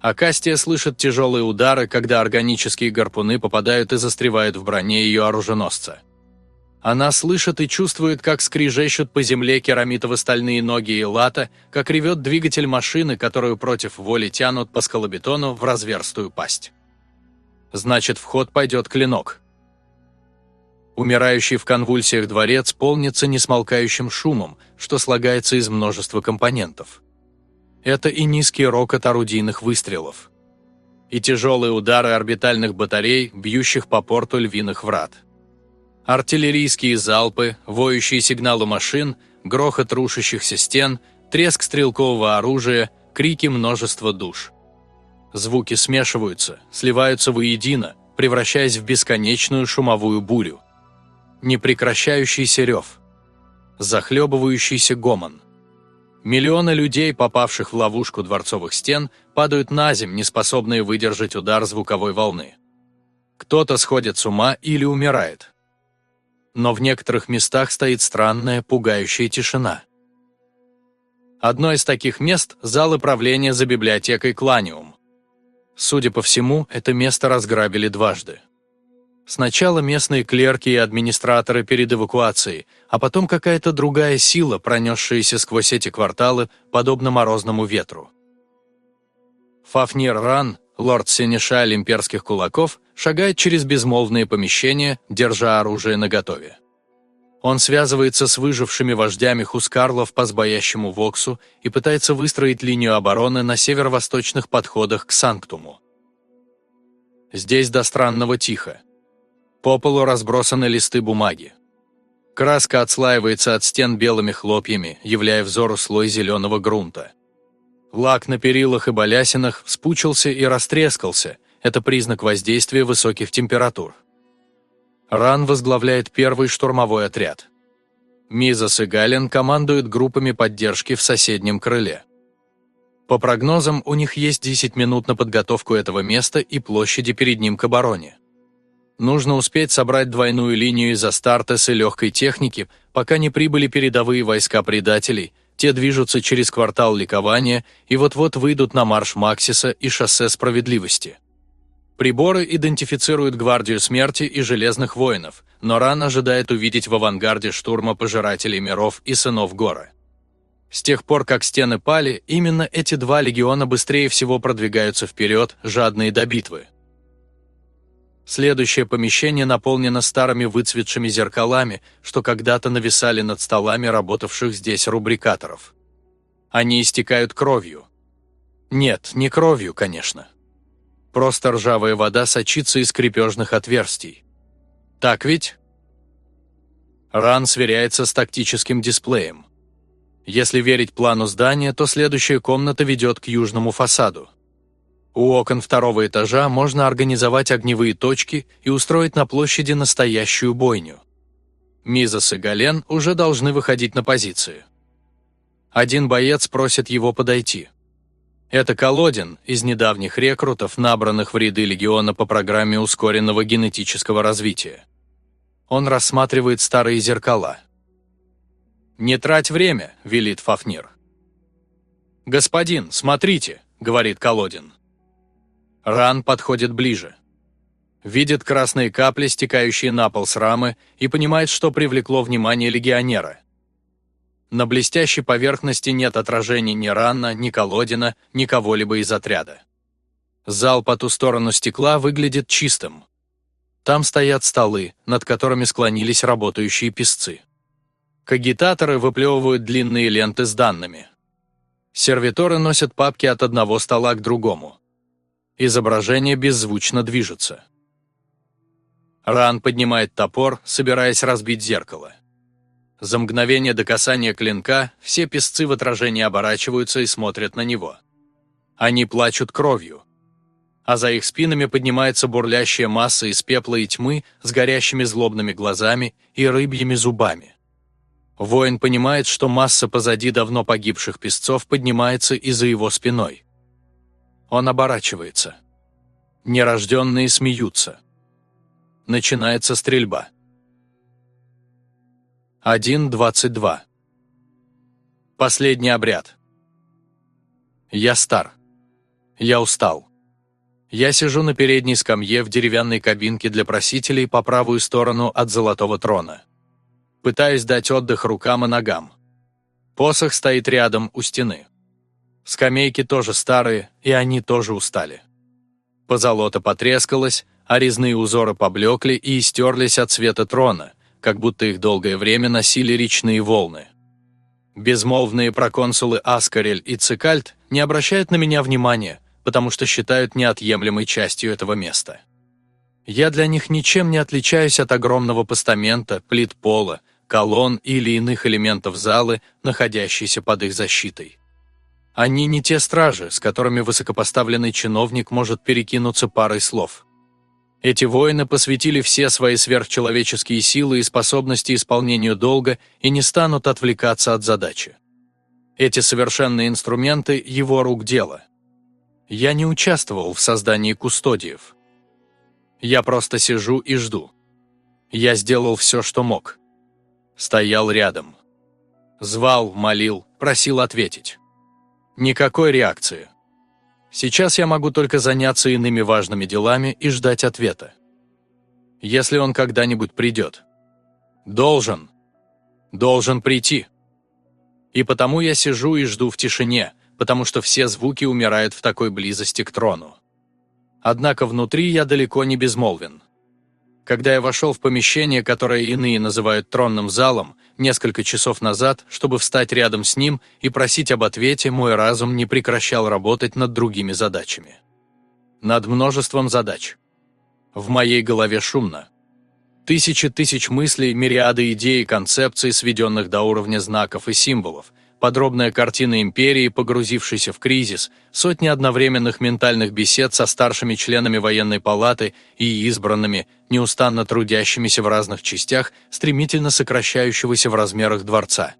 Акастия слышит тяжелые удары, когда органические гарпуны попадают и застревают в броне ее оруженосца. Она слышит и чувствует, как скрижещут по земле керамитово-стальные ноги и лата, как ревет двигатель машины, которую против воли тянут по скалобетону в разверстую пасть. Значит, в ход пойдет клинок. Умирающий в конвульсиях дворец полнится несмолкающим шумом, что слагается из множества компонентов это и низкий рокот орудийных выстрелов. И тяжелые удары орбитальных батарей, бьющих по порту львиных врат. Артиллерийские залпы, воющие сигналы машин, грохот рушащихся стен, треск стрелкового оружия, крики множества душ. Звуки смешиваются, сливаются воедино, превращаясь в бесконечную шумовую бурю. Непрекращающийся рев. Захлебывающийся гомон Миллионы людей, попавших в ловушку дворцовых стен, падают на земь, неспособные выдержать удар звуковой волны. Кто-то сходит с ума или умирает. Но в некоторых местах стоит странная, пугающая тишина. Одно из таких мест – зал правления за библиотекой Кланиум. Судя по всему, это место разграбили дважды. Сначала местные клерки и администраторы перед эвакуацией, а потом какая-то другая сила, пронесшаяся сквозь эти кварталы, подобно морозному ветру. Фафнир Ран, лорд Сенешаль имперских кулаков, шагает через безмолвные помещения, держа оружие наготове. Он связывается с выжившими вождями Хускарлов по сбоящему Воксу и пытается выстроить линию обороны на северо-восточных подходах к Санктуму. Здесь до странного тихо. По полу разбросаны листы бумаги. Краска отслаивается от стен белыми хлопьями, являя взору слой зеленого грунта. Лак на перилах и балясинах вспучился и растрескался. Это признак воздействия высоких температур. Ран возглавляет первый штурмовой отряд. Мизас и Гален командуют группами поддержки в соседнем крыле. По прогнозам, у них есть 10 минут на подготовку этого места и площади перед ним к обороне. Нужно успеть собрать двойную линию из Астартес и легкой техники, пока не прибыли передовые войска предателей, те движутся через квартал ликования и вот-вот выйдут на марш Максиса и шоссе справедливости. Приборы идентифицируют гвардию смерти и железных воинов, но Ран ожидает увидеть в авангарде штурма пожирателей миров и сынов Гора. С тех пор, как стены пали, именно эти два легиона быстрее всего продвигаются вперед, жадные до битвы. Следующее помещение наполнено старыми выцветшими зеркалами, что когда-то нависали над столами работавших здесь рубрикаторов. Они истекают кровью. Нет, не кровью, конечно. Просто ржавая вода сочится из крепежных отверстий. Так ведь? Ран сверяется с тактическим дисплеем. Если верить плану здания, то следующая комната ведет к южному фасаду. У окон второго этажа можно организовать огневые точки и устроить на площади настоящую бойню. Мизас и Гален уже должны выходить на позицию. Один боец просит его подойти. Это Колодин из недавних рекрутов, набранных в ряды легиона по программе ускоренного генетического развития. Он рассматривает старые зеркала. «Не трать время», — велит Фафнир. «Господин, смотрите», — говорит Колодин. Ран подходит ближе. Видит красные капли, стекающие на пол с рамы, и понимает, что привлекло внимание легионера. На блестящей поверхности нет отражений ни Ранна, ни Колодина, ни кого-либо из отряда. Зал по ту сторону стекла выглядит чистым. Там стоят столы, над которыми склонились работающие песцы. Кагитаторы выплевывают длинные ленты с данными. Сервиторы носят папки от одного стола к другому. Изображение беззвучно движется. Ран поднимает топор, собираясь разбить зеркало. За мгновение до касания клинка все песцы в отражении оборачиваются и смотрят на него. Они плачут кровью. А за их спинами поднимается бурлящая масса из пепла и тьмы с горящими злобными глазами и рыбьими зубами. Воин понимает, что масса позади давно погибших песцов поднимается и за его спиной. Он оборачивается. Нерожденные смеются. Начинается стрельба. 1.22. Последний обряд. Я стар. Я устал. Я сижу на передней скамье в деревянной кабинке для просителей по правую сторону от золотого трона. Пытаюсь дать отдых рукам и ногам. Посох стоит рядом у стены. Скамейки тоже старые, и они тоже устали. Позолота потрескалась, а резные узоры поблекли и истерлись от цвета трона, как будто их долгое время носили речные волны. Безмолвные проконсулы Аскарель и Цикальт не обращают на меня внимания, потому что считают неотъемлемой частью этого места. Я для них ничем не отличаюсь от огромного постамента, плит пола, колонн или иных элементов залы, находящейся под их защитой. Они не те стражи, с которыми высокопоставленный чиновник может перекинуться парой слов. Эти воины посвятили все свои сверхчеловеческие силы и способности исполнению долга и не станут отвлекаться от задачи. Эти совершенные инструменты – его рук дело. Я не участвовал в создании кустодиев. Я просто сижу и жду. Я сделал все, что мог. Стоял рядом. Звал, молил, просил ответить. Никакой реакции. Сейчас я могу только заняться иными важными делами и ждать ответа. Если он когда-нибудь придет. Должен. Должен прийти. И потому я сижу и жду в тишине, потому что все звуки умирают в такой близости к трону. Однако внутри я далеко не безмолвен. Когда я вошел в помещение, которое иные называют тронным залом, несколько часов назад, чтобы встать рядом с ним и просить об ответе, мой разум не прекращал работать над другими задачами. Над множеством задач. В моей голове шумно. Тысячи тысяч мыслей, мириады идей и концепций, сведенных до уровня знаков и символов, подробная картина империи, погрузившейся в кризис, сотни одновременных ментальных бесед со старшими членами военной палаты и избранными, неустанно трудящимися в разных частях, стремительно сокращающегося в размерах дворца.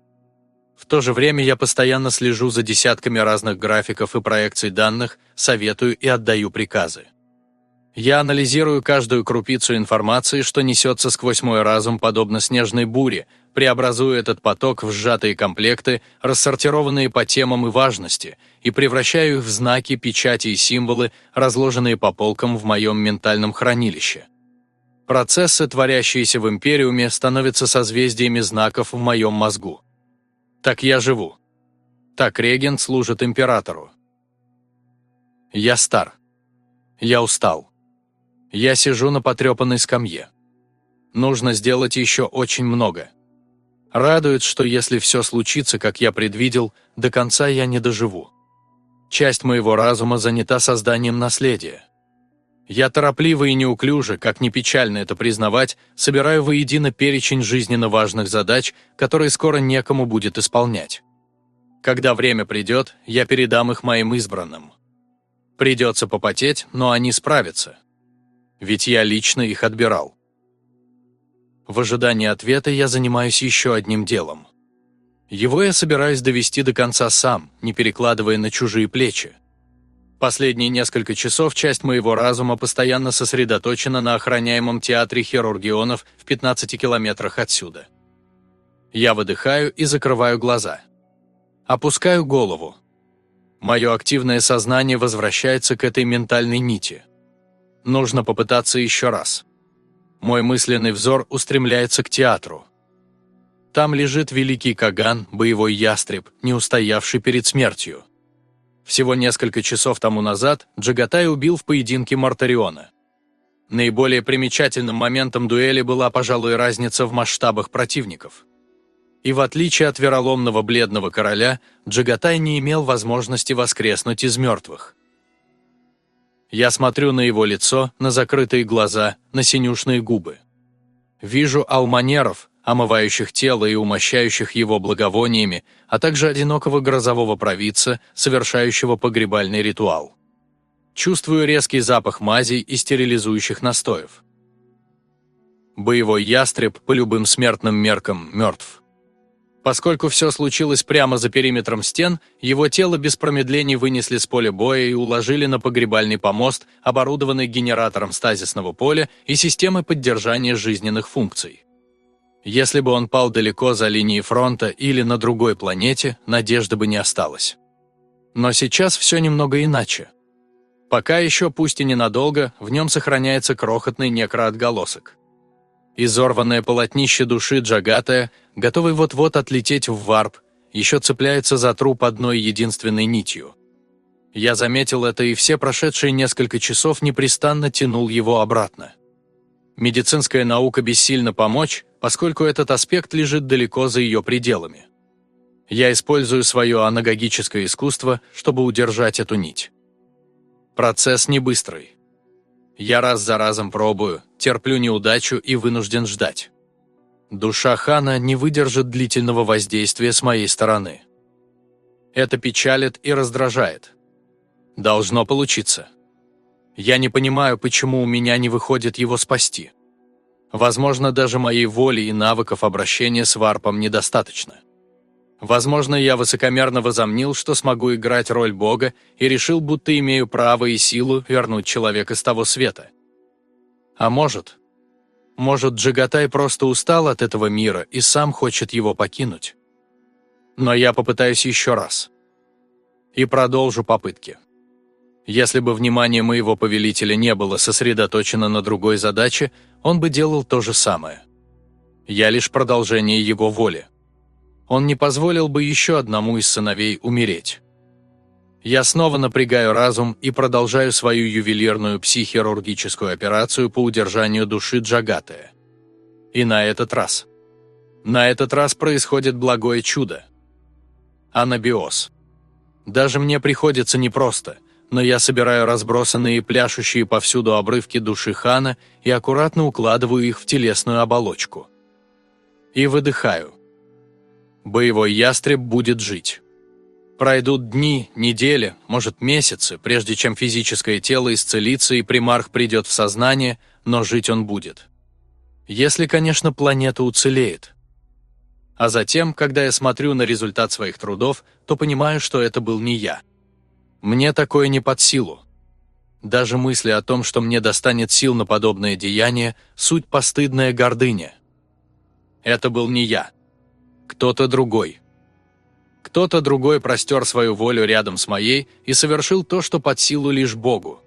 В то же время я постоянно слежу за десятками разных графиков и проекций данных, советую и отдаю приказы. Я анализирую каждую крупицу информации, что несется сквозь мой разум, подобно снежной буре, преобразую этот поток в сжатые комплекты, рассортированные по темам и важности, и превращаю их в знаки, печати и символы, разложенные по полкам в моем ментальном хранилище. Процессы, творящиеся в Империуме, становятся созвездиями знаков в моем мозгу. Так я живу. Так регент служит императору. Я стар. Я устал. Я сижу на потрепанной скамье. Нужно сделать еще очень много. Радует, что если все случится, как я предвидел, до конца я не доживу. Часть моего разума занята созданием наследия. Я торопливо и неуклюже, как ни печально это признавать, собираю воедино перечень жизненно важных задач, которые скоро некому будет исполнять. Когда время придет, я передам их моим избранным. Придется попотеть, но они справятся. Ведь я лично их отбирал. В ожидании ответа я занимаюсь еще одним делом. Его я собираюсь довести до конца сам, не перекладывая на чужие плечи. Последние несколько часов часть моего разума постоянно сосредоточена на охраняемом театре хирургионов в 15 километрах отсюда. Я выдыхаю и закрываю глаза. Опускаю голову. Мое активное сознание возвращается к этой ментальной нити. Нужно попытаться еще раз. Мой мысленный взор устремляется к театру. Там лежит великий Каган, боевой ястреб, не устоявший перед смертью. Всего несколько часов тому назад Джагатай убил в поединке Мартариона. Наиболее примечательным моментом дуэли была, пожалуй, разница в масштабах противников. И в отличие от вероломного бледного короля, Джагатай не имел возможности воскреснуть из мертвых. Я смотрю на его лицо, на закрытые глаза, на синюшные губы. Вижу алманеров, омывающих тело и умощающих его благовониями, а также одинокого грозового провидца, совершающего погребальный ритуал. Чувствую резкий запах мазей и стерилизующих настоев. Боевой ястреб по любым смертным меркам мертв. Поскольку все случилось прямо за периметром стен, его тело без промедлений вынесли с поля боя и уложили на погребальный помост, оборудованный генератором стазисного поля и системой поддержания жизненных функций. Если бы он пал далеко за линией фронта или на другой планете, надежды бы не осталось. Но сейчас все немного иначе. Пока еще, пусть и ненадолго, в нем сохраняется крохотный некроотголосок. Изорванное полотнище души Джагатая, готовый вот-вот отлететь в варп, еще цепляется за труп одной единственной нитью. Я заметил это, и все прошедшие несколько часов непрестанно тянул его обратно. Медицинская наука бессильно помочь, поскольку этот аспект лежит далеко за ее пределами. Я использую свое анагогическое искусство, чтобы удержать эту нить. Процесс не быстрый. Я раз за разом пробую, терплю неудачу и вынужден ждать. Душа хана не выдержит длительного воздействия с моей стороны. Это печалит и раздражает. Должно получиться. Я не понимаю, почему у меня не выходит его спасти. Возможно, даже моей воли и навыков обращения с варпом недостаточно. Возможно, я высокомерно возомнил, что смогу играть роль Бога и решил, будто имею право и силу вернуть человека с того света. А может, может, Джагатай просто устал от этого мира и сам хочет его покинуть. Но я попытаюсь еще раз. И продолжу попытки. Если бы внимание моего повелителя не было сосредоточено на другой задаче, он бы делал то же самое. Я лишь продолжение его воли. Он не позволил бы еще одному из сыновей умереть. Я снова напрягаю разум и продолжаю свою ювелирную психирургическую операцию по удержанию души Джагатая. И на этот раз. На этот раз происходит благое чудо. Анабиоз. Даже мне приходится непросто, но я собираю разбросанные пляшущие повсюду обрывки души хана и аккуратно укладываю их в телесную оболочку. И выдыхаю. Боевой ястреб будет жить. Пройдут дни, недели, может месяцы, прежде чем физическое тело исцелится и примарх придет в сознание, но жить он будет. Если, конечно, планета уцелеет. А затем, когда я смотрю на результат своих трудов, то понимаю, что это был не я. Мне такое не под силу. Даже мысли о том, что мне достанет сил на подобное деяние, суть постыдная гордыня. Это был не я. Кто-то другой. Кто-то другой простер свою волю рядом с моей и совершил то, что под силу лишь Богу.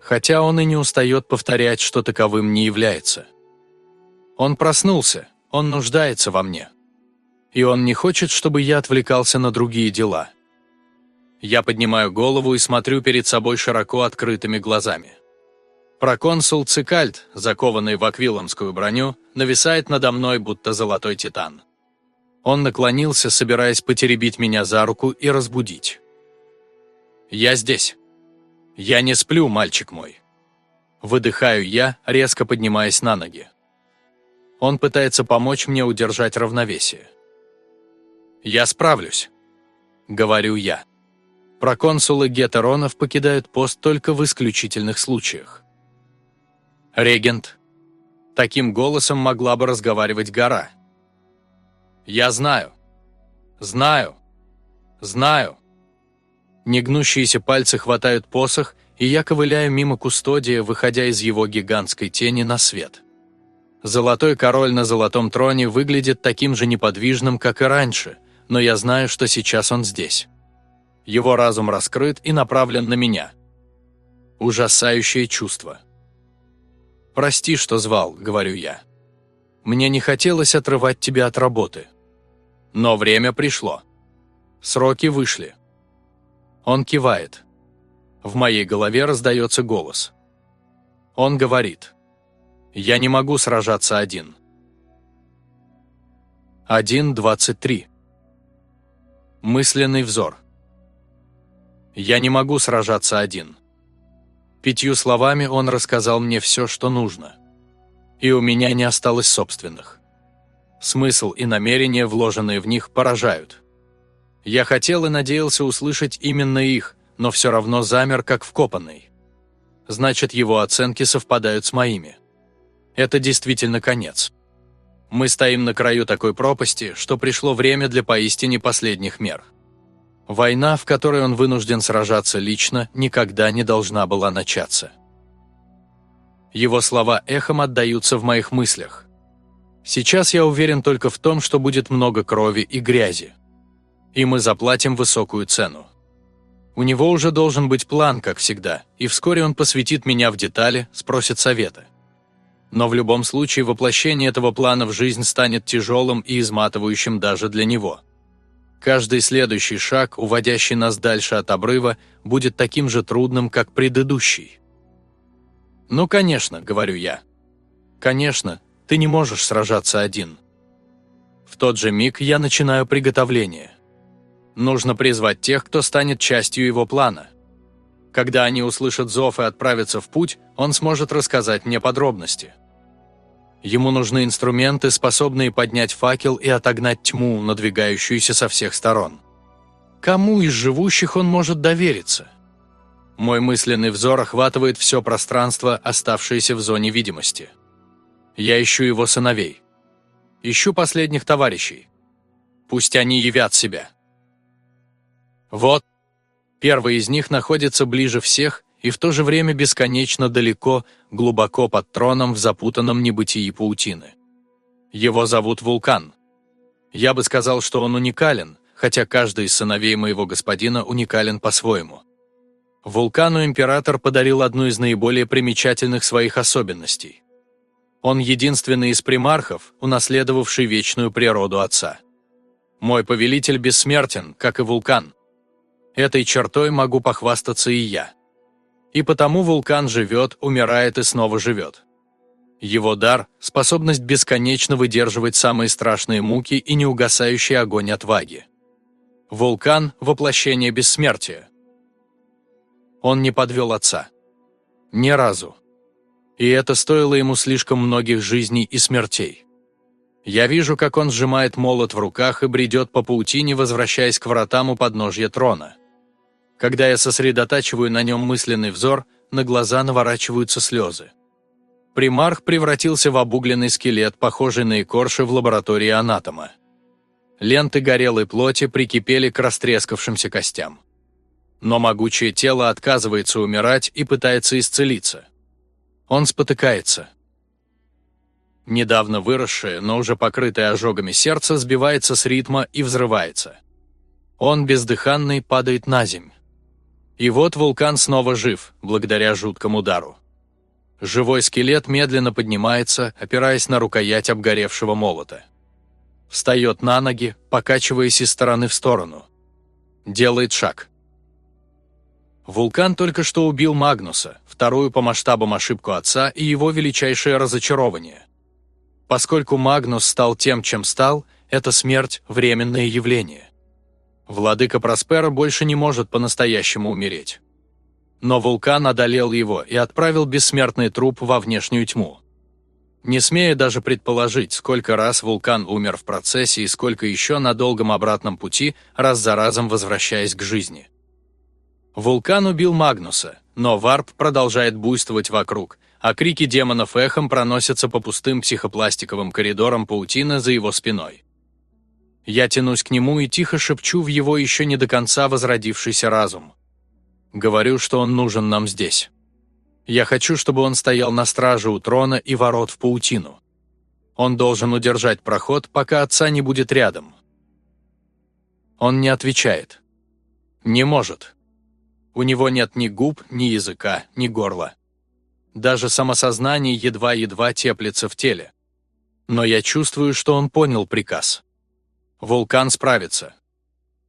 Хотя он и не устает повторять, что таковым не является. Он проснулся, он нуждается во мне. И он не хочет, чтобы я отвлекался на другие дела. Я поднимаю голову и смотрю перед собой широко открытыми глазами. Проконсул Цикальт, закованный в аквилонскую броню, нависает надо мной, будто золотой титан. Он наклонился, собираясь потеребить меня за руку и разбудить. «Я здесь. Я не сплю, мальчик мой». Выдыхаю я, резко поднимаясь на ноги. Он пытается помочь мне удержать равновесие. «Я справлюсь», — говорю я. Проконсулы Гетеронов покидают пост только в исключительных случаях. «Регент». Таким голосом могла бы разговаривать гора. Я знаю. Знаю. Знаю. Негнущиеся пальцы хватают посох, и я ковыляю мимо кустодия, выходя из его гигантской тени на свет. Золотой король на золотом троне выглядит таким же неподвижным, как и раньше, но я знаю, что сейчас он здесь. Его разум раскрыт и направлен на меня. Ужасающее чувство. «Прости, что звал», — говорю я. «Мне не хотелось отрывать тебя от работы». Но время пришло. Сроки вышли. Он кивает. В моей голове раздается голос. Он говорит. «Я не могу сражаться один». 1.23. Мысленный взор. «Я не могу сражаться один». Пятью словами он рассказал мне все, что нужно. И у меня не осталось собственных смысл и намерения, вложенные в них, поражают. Я хотел и надеялся услышать именно их, но все равно замер, как вкопанный. Значит, его оценки совпадают с моими. Это действительно конец. Мы стоим на краю такой пропасти, что пришло время для поистине последних мер. Война, в которой он вынужден сражаться лично, никогда не должна была начаться. Его слова эхом отдаются в моих мыслях. Сейчас я уверен только в том, что будет много крови и грязи. И мы заплатим высокую цену. У него уже должен быть план, как всегда, и вскоре он посвятит меня в детали, спросит совета. Но в любом случае воплощение этого плана в жизнь станет тяжелым и изматывающим даже для него. Каждый следующий шаг, уводящий нас дальше от обрыва, будет таким же трудным, как предыдущий. «Ну, конечно», — говорю я. «Конечно, ты не можешь сражаться один. В тот же миг я начинаю приготовление. Нужно призвать тех, кто станет частью его плана. Когда они услышат зов и отправятся в путь, он сможет рассказать мне подробности. Ему нужны инструменты, способные поднять факел и отогнать тьму, надвигающуюся со всех сторон. Кому из живущих он может довериться? Мой мысленный взор охватывает все пространство, оставшееся в зоне видимости. Я ищу его сыновей. Ищу последних товарищей. Пусть они явят себя. Вот. Первый из них находится ближе всех и в то же время бесконечно далеко, глубоко под троном в запутанном небытии паутины. Его зовут Вулкан. Я бы сказал, что он уникален, хотя каждый из сыновей моего господина уникален по-своему. Вулкану император подарил одну из наиболее примечательных своих особенностей. Он единственный из примархов, унаследовавший вечную природу отца. Мой повелитель бессмертен, как и вулкан. Этой чертой могу похвастаться и я. И потому вулкан живет, умирает и снова живет. Его дар – способность бесконечно выдерживать самые страшные муки и неугасающий огонь отваги. Вулкан – воплощение бессмертия. Он не подвел отца. Ни разу. И это стоило ему слишком многих жизней и смертей. Я вижу, как он сжимает молот в руках и бредет по паутине, возвращаясь к вратам у подножья трона. Когда я сосредотачиваю на нем мысленный взор, на глаза наворачиваются слезы. Примарх превратился в обугленный скелет, похожий на икорши в лаборатории анатома. Ленты горелой плоти прикипели к растрескавшимся костям. Но могучее тело отказывается умирать и пытается исцелиться. Он спотыкается. Недавно выросшее, но уже покрытое ожогами сердце сбивается с ритма и взрывается. Он бездыханный падает на земь. И вот вулкан снова жив, благодаря жуткому удару. Живой скелет медленно поднимается, опираясь на рукоять обгоревшего молота. Встает на ноги, покачиваясь из стороны в сторону. Делает шаг. Вулкан только что убил Магнуса, вторую по масштабам ошибку отца и его величайшее разочарование. Поскольку Магнус стал тем, чем стал, это смерть – временное явление. Владыка Проспера больше не может по-настоящему умереть. Но вулкан одолел его и отправил бессмертный труп во внешнюю тьму. Не смея даже предположить, сколько раз вулкан умер в процессе и сколько еще на долгом обратном пути, раз за разом возвращаясь к жизни. Вулкан убил Магнуса, но варп продолжает буйствовать вокруг, а крики демонов эхом проносятся по пустым психопластиковым коридорам паутины за его спиной. Я тянусь к нему и тихо шепчу в его еще не до конца возродившийся разум. Говорю, что он нужен нам здесь. Я хочу, чтобы он стоял на страже у трона и ворот в паутину. Он должен удержать проход, пока отца не будет рядом. Он не отвечает. Не может. У него нет ни губ, ни языка, ни горла. Даже самосознание едва-едва теплится в теле. Но я чувствую, что он понял приказ. Вулкан справится.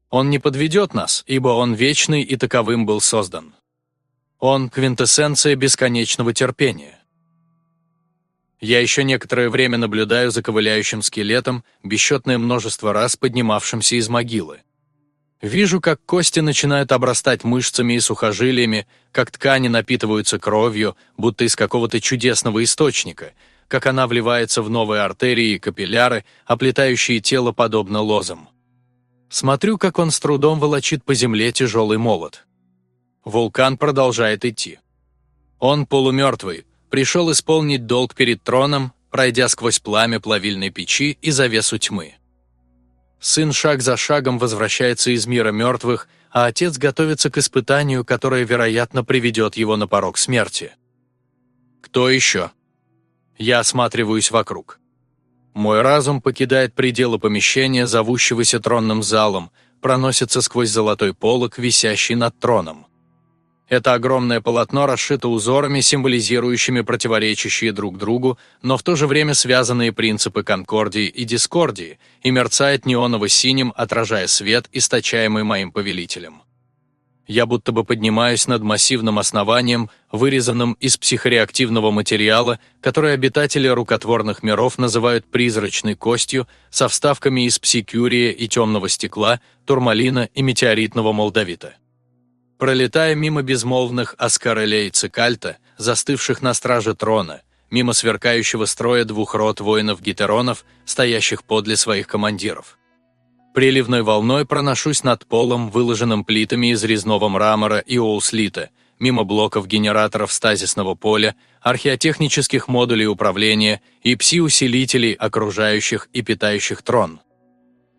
Он не подведет нас, ибо он вечный и таковым был создан. Он – квинтэссенция бесконечного терпения. Я еще некоторое время наблюдаю за ковыляющим скелетом, бесчетное множество раз поднимавшимся из могилы. Вижу, как кости начинают обрастать мышцами и сухожилиями, как ткани напитываются кровью, будто из какого-то чудесного источника, как она вливается в новые артерии и капилляры, оплетающие тело подобно лозам. Смотрю, как он с трудом волочит по земле тяжелый молот. Вулкан продолжает идти. Он полумертвый, пришел исполнить долг перед троном, пройдя сквозь пламя плавильной печи и завесу тьмы. Сын шаг за шагом возвращается из мира мертвых, а отец готовится к испытанию, которое, вероятно, приведет его на порог смерти. Кто еще? Я осматриваюсь вокруг. Мой разум покидает пределы помещения, зовущегося тронным залом, проносится сквозь золотой полог, висящий над троном. Это огромное полотно расшито узорами, символизирующими противоречащие друг другу, но в то же время связанные принципы конкордии и дискордии, и мерцает неоново-синим, отражая свет, источаемый моим повелителем. Я будто бы поднимаюсь над массивным основанием, вырезанным из психореактивного материала, который обитатели рукотворных миров называют призрачной костью, со вставками из псикюрия и темного стекла, турмалина и метеоритного молдавита. Пролетая мимо безмолвных Аскарелей Цикальта, застывших на страже трона, мимо сверкающего строя двух рот воинов-гетеронов, стоящих подле своих командиров. Приливной волной проношусь над полом, выложенным плитами из резного мрамора и оуслита, мимо блоков генераторов стазисного поля, археотехнических модулей управления и пси-усилителей, окружающих и питающих трон.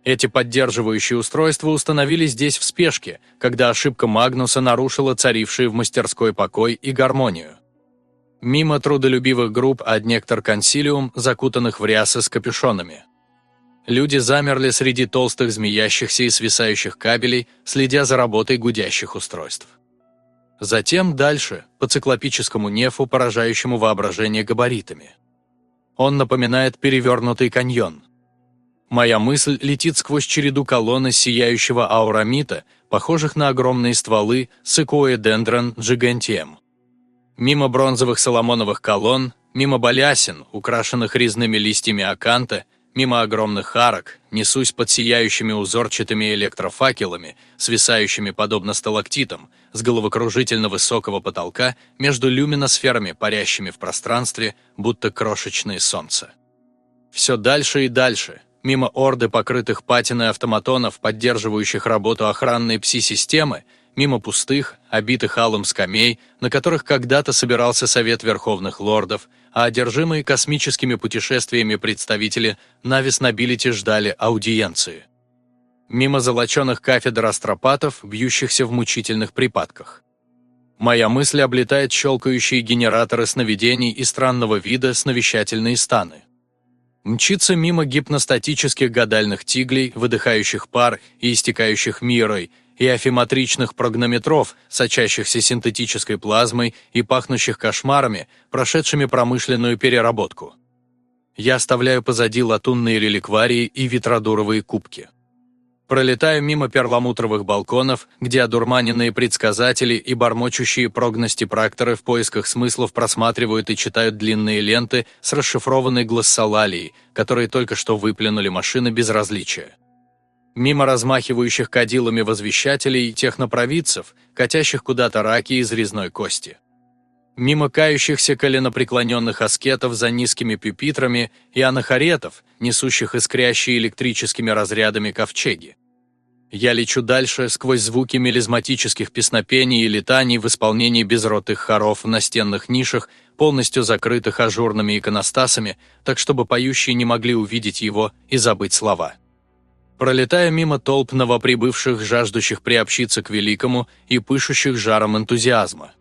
Эти поддерживающие устройства установили здесь в спешке, когда ошибка Магнуса нарушила царившие в мастерской покой и гармонию. Мимо трудолюбивых групп «Аднектор Консилиум», закутанных в рясы с капюшонами. Люди замерли среди толстых змеящихся и свисающих кабелей, следя за работой гудящих устройств. Затем дальше, по циклопическому нефу, поражающему воображение габаритами. Он напоминает перевернутый каньон. Моя мысль летит сквозь череду колонн сияющего аурамита, похожих на огромные стволы секуэдендрон джигантием. Мимо бронзовых соломоновых колонн, мимо балясин, украшенных резными листьями аканта, Мимо огромных арок несусь под сияющими узорчатыми электрофакелами, свисающими подобно сталактитам, с головокружительно высокого потолка между люминосферами, парящими в пространстве, будто крошечные солнца. Все дальше и дальше, мимо орды покрытых патиной автоматонов, поддерживающих работу охранной пси-системы, мимо пустых, обитых алым скамей, на которых когда-то собирался Совет Верховных Лордов, а одержимые космическими путешествиями представители Навис Нобилити ждали аудиенции. Мимо золоченых кафедр астропатов, бьющихся в мучительных припадках. Моя мысль облетает щелкающие генераторы сновидений и странного вида сновещательные станы. Мчится мимо гипностатических гадальных тиглей, выдыхающих пар и истекающих мирой, и афиматричных прогнометров, сочащихся синтетической плазмой и пахнущих кошмарами, прошедшими промышленную переработку. Я оставляю позади латунные реликварии и ветродуровые кубки. Пролетаю мимо перламутровых балконов, где одурманенные предсказатели и бормочущие прогностипрокторы в поисках смыслов просматривают и читают длинные ленты с расшифрованной глоссолалией, которые только что выплюнули машины безразличия мимо размахивающих кадилами возвещателей и технопровидцев, катящих куда-то раки из резной кости. Мимо кающихся коленопреклоненных аскетов за низкими пюпитрами и анахаретов, несущих искрящие электрическими разрядами ковчеги. Я лечу дальше сквозь звуки мелизматических песнопений и летаний в исполнении безротых хоров в настенных нишах, полностью закрытых ажурными иконостасами, так чтобы поющие не могли увидеть его и забыть слова пролетая мимо толп новоприбывших, жаждущих приобщиться к великому и пышущих жаром энтузиазма.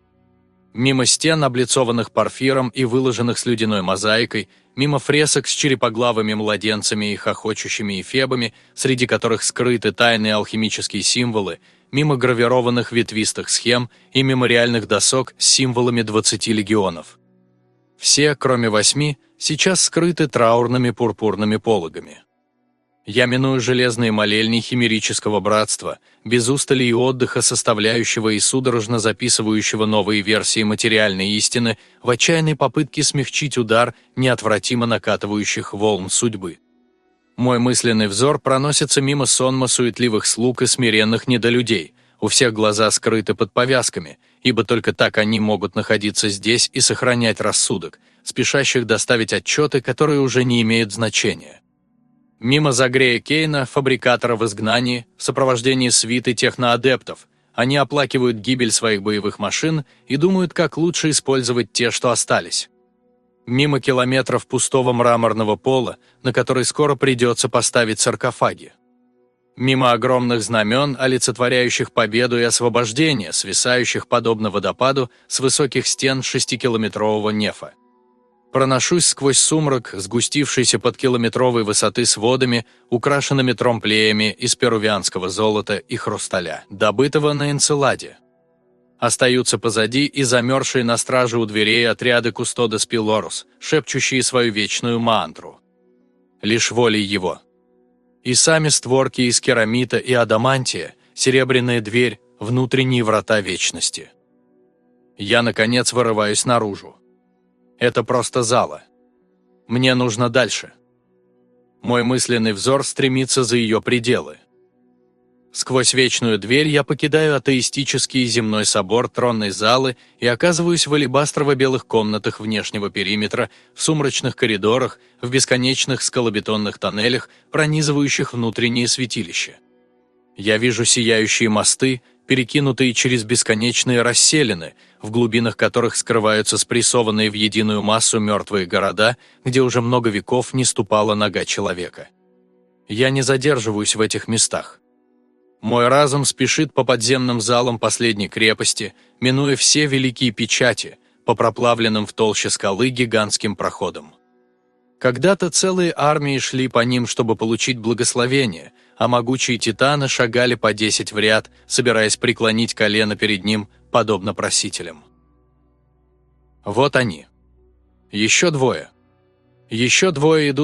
Мимо стен, облицованных парфиром и выложенных слюдяной мозаикой, мимо фресок с черепоглавыми младенцами и хохочущими эфебами, среди которых скрыты тайные алхимические символы, мимо гравированных ветвистых схем и мемориальных досок с символами 20 легионов. Все, кроме восьми, сейчас скрыты траурными пурпурными пологами. Я миную железные молельни химерического братства, без устали и отдыха составляющего и судорожно записывающего новые версии материальной истины в отчаянной попытке смягчить удар неотвратимо накатывающих волн судьбы. Мой мысленный взор проносится мимо сонма суетливых слуг и смиренных недолюдей, у всех глаза скрыты под повязками, ибо только так они могут находиться здесь и сохранять рассудок, спешащих доставить отчеты, которые уже не имеют значения. Мимо Загрея Кейна, фабрикатора в изгнании, в сопровождении свиты техноадептов, они оплакивают гибель своих боевых машин и думают, как лучше использовать те, что остались. Мимо километров пустого мраморного пола, на который скоро придется поставить саркофаги. Мимо огромных знамен, олицетворяющих победу и освобождение, свисающих подобно водопаду с высоких стен шестикилометрового нефа. Проношусь сквозь сумрак, сгустившийся под километровой высоты сводами, украшенными тромплеями из перувианского золота и хрусталя, добытого на Энцеладе. Остаются позади и замерзшие на страже у дверей отряды Кустодес Пилорус, шепчущие свою вечную мантру. Лишь волей его. И сами створки из керамита и адамантия, серебряная дверь, внутренние врата вечности. Я, наконец, вырываюсь наружу. Это просто зала. Мне нужно дальше. Мой мысленный взор стремится за ее пределы. Сквозь вечную дверь я покидаю атеистический земной собор тронной залы и оказываюсь в алебастрово-белых комнатах внешнего периметра, в сумрачных коридорах, в бесконечных скалобетонных тоннелях, пронизывающих внутренние святилища. Я вижу сияющие мосты, перекинутые через бесконечные расселины, в глубинах которых скрываются спрессованные в единую массу мертвые города, где уже много веков не ступала нога человека. Я не задерживаюсь в этих местах. Мой разум спешит по подземным залам последней крепости, минуя все великие печати, по проплавленным в толще скалы гигантским проходам. Когда-то целые армии шли по ним, чтобы получить благословение, а могучие титаны шагали по десять в ряд, собираясь преклонить колено перед ним, подобно просителям. Вот они. Еще двое. Еще двое идут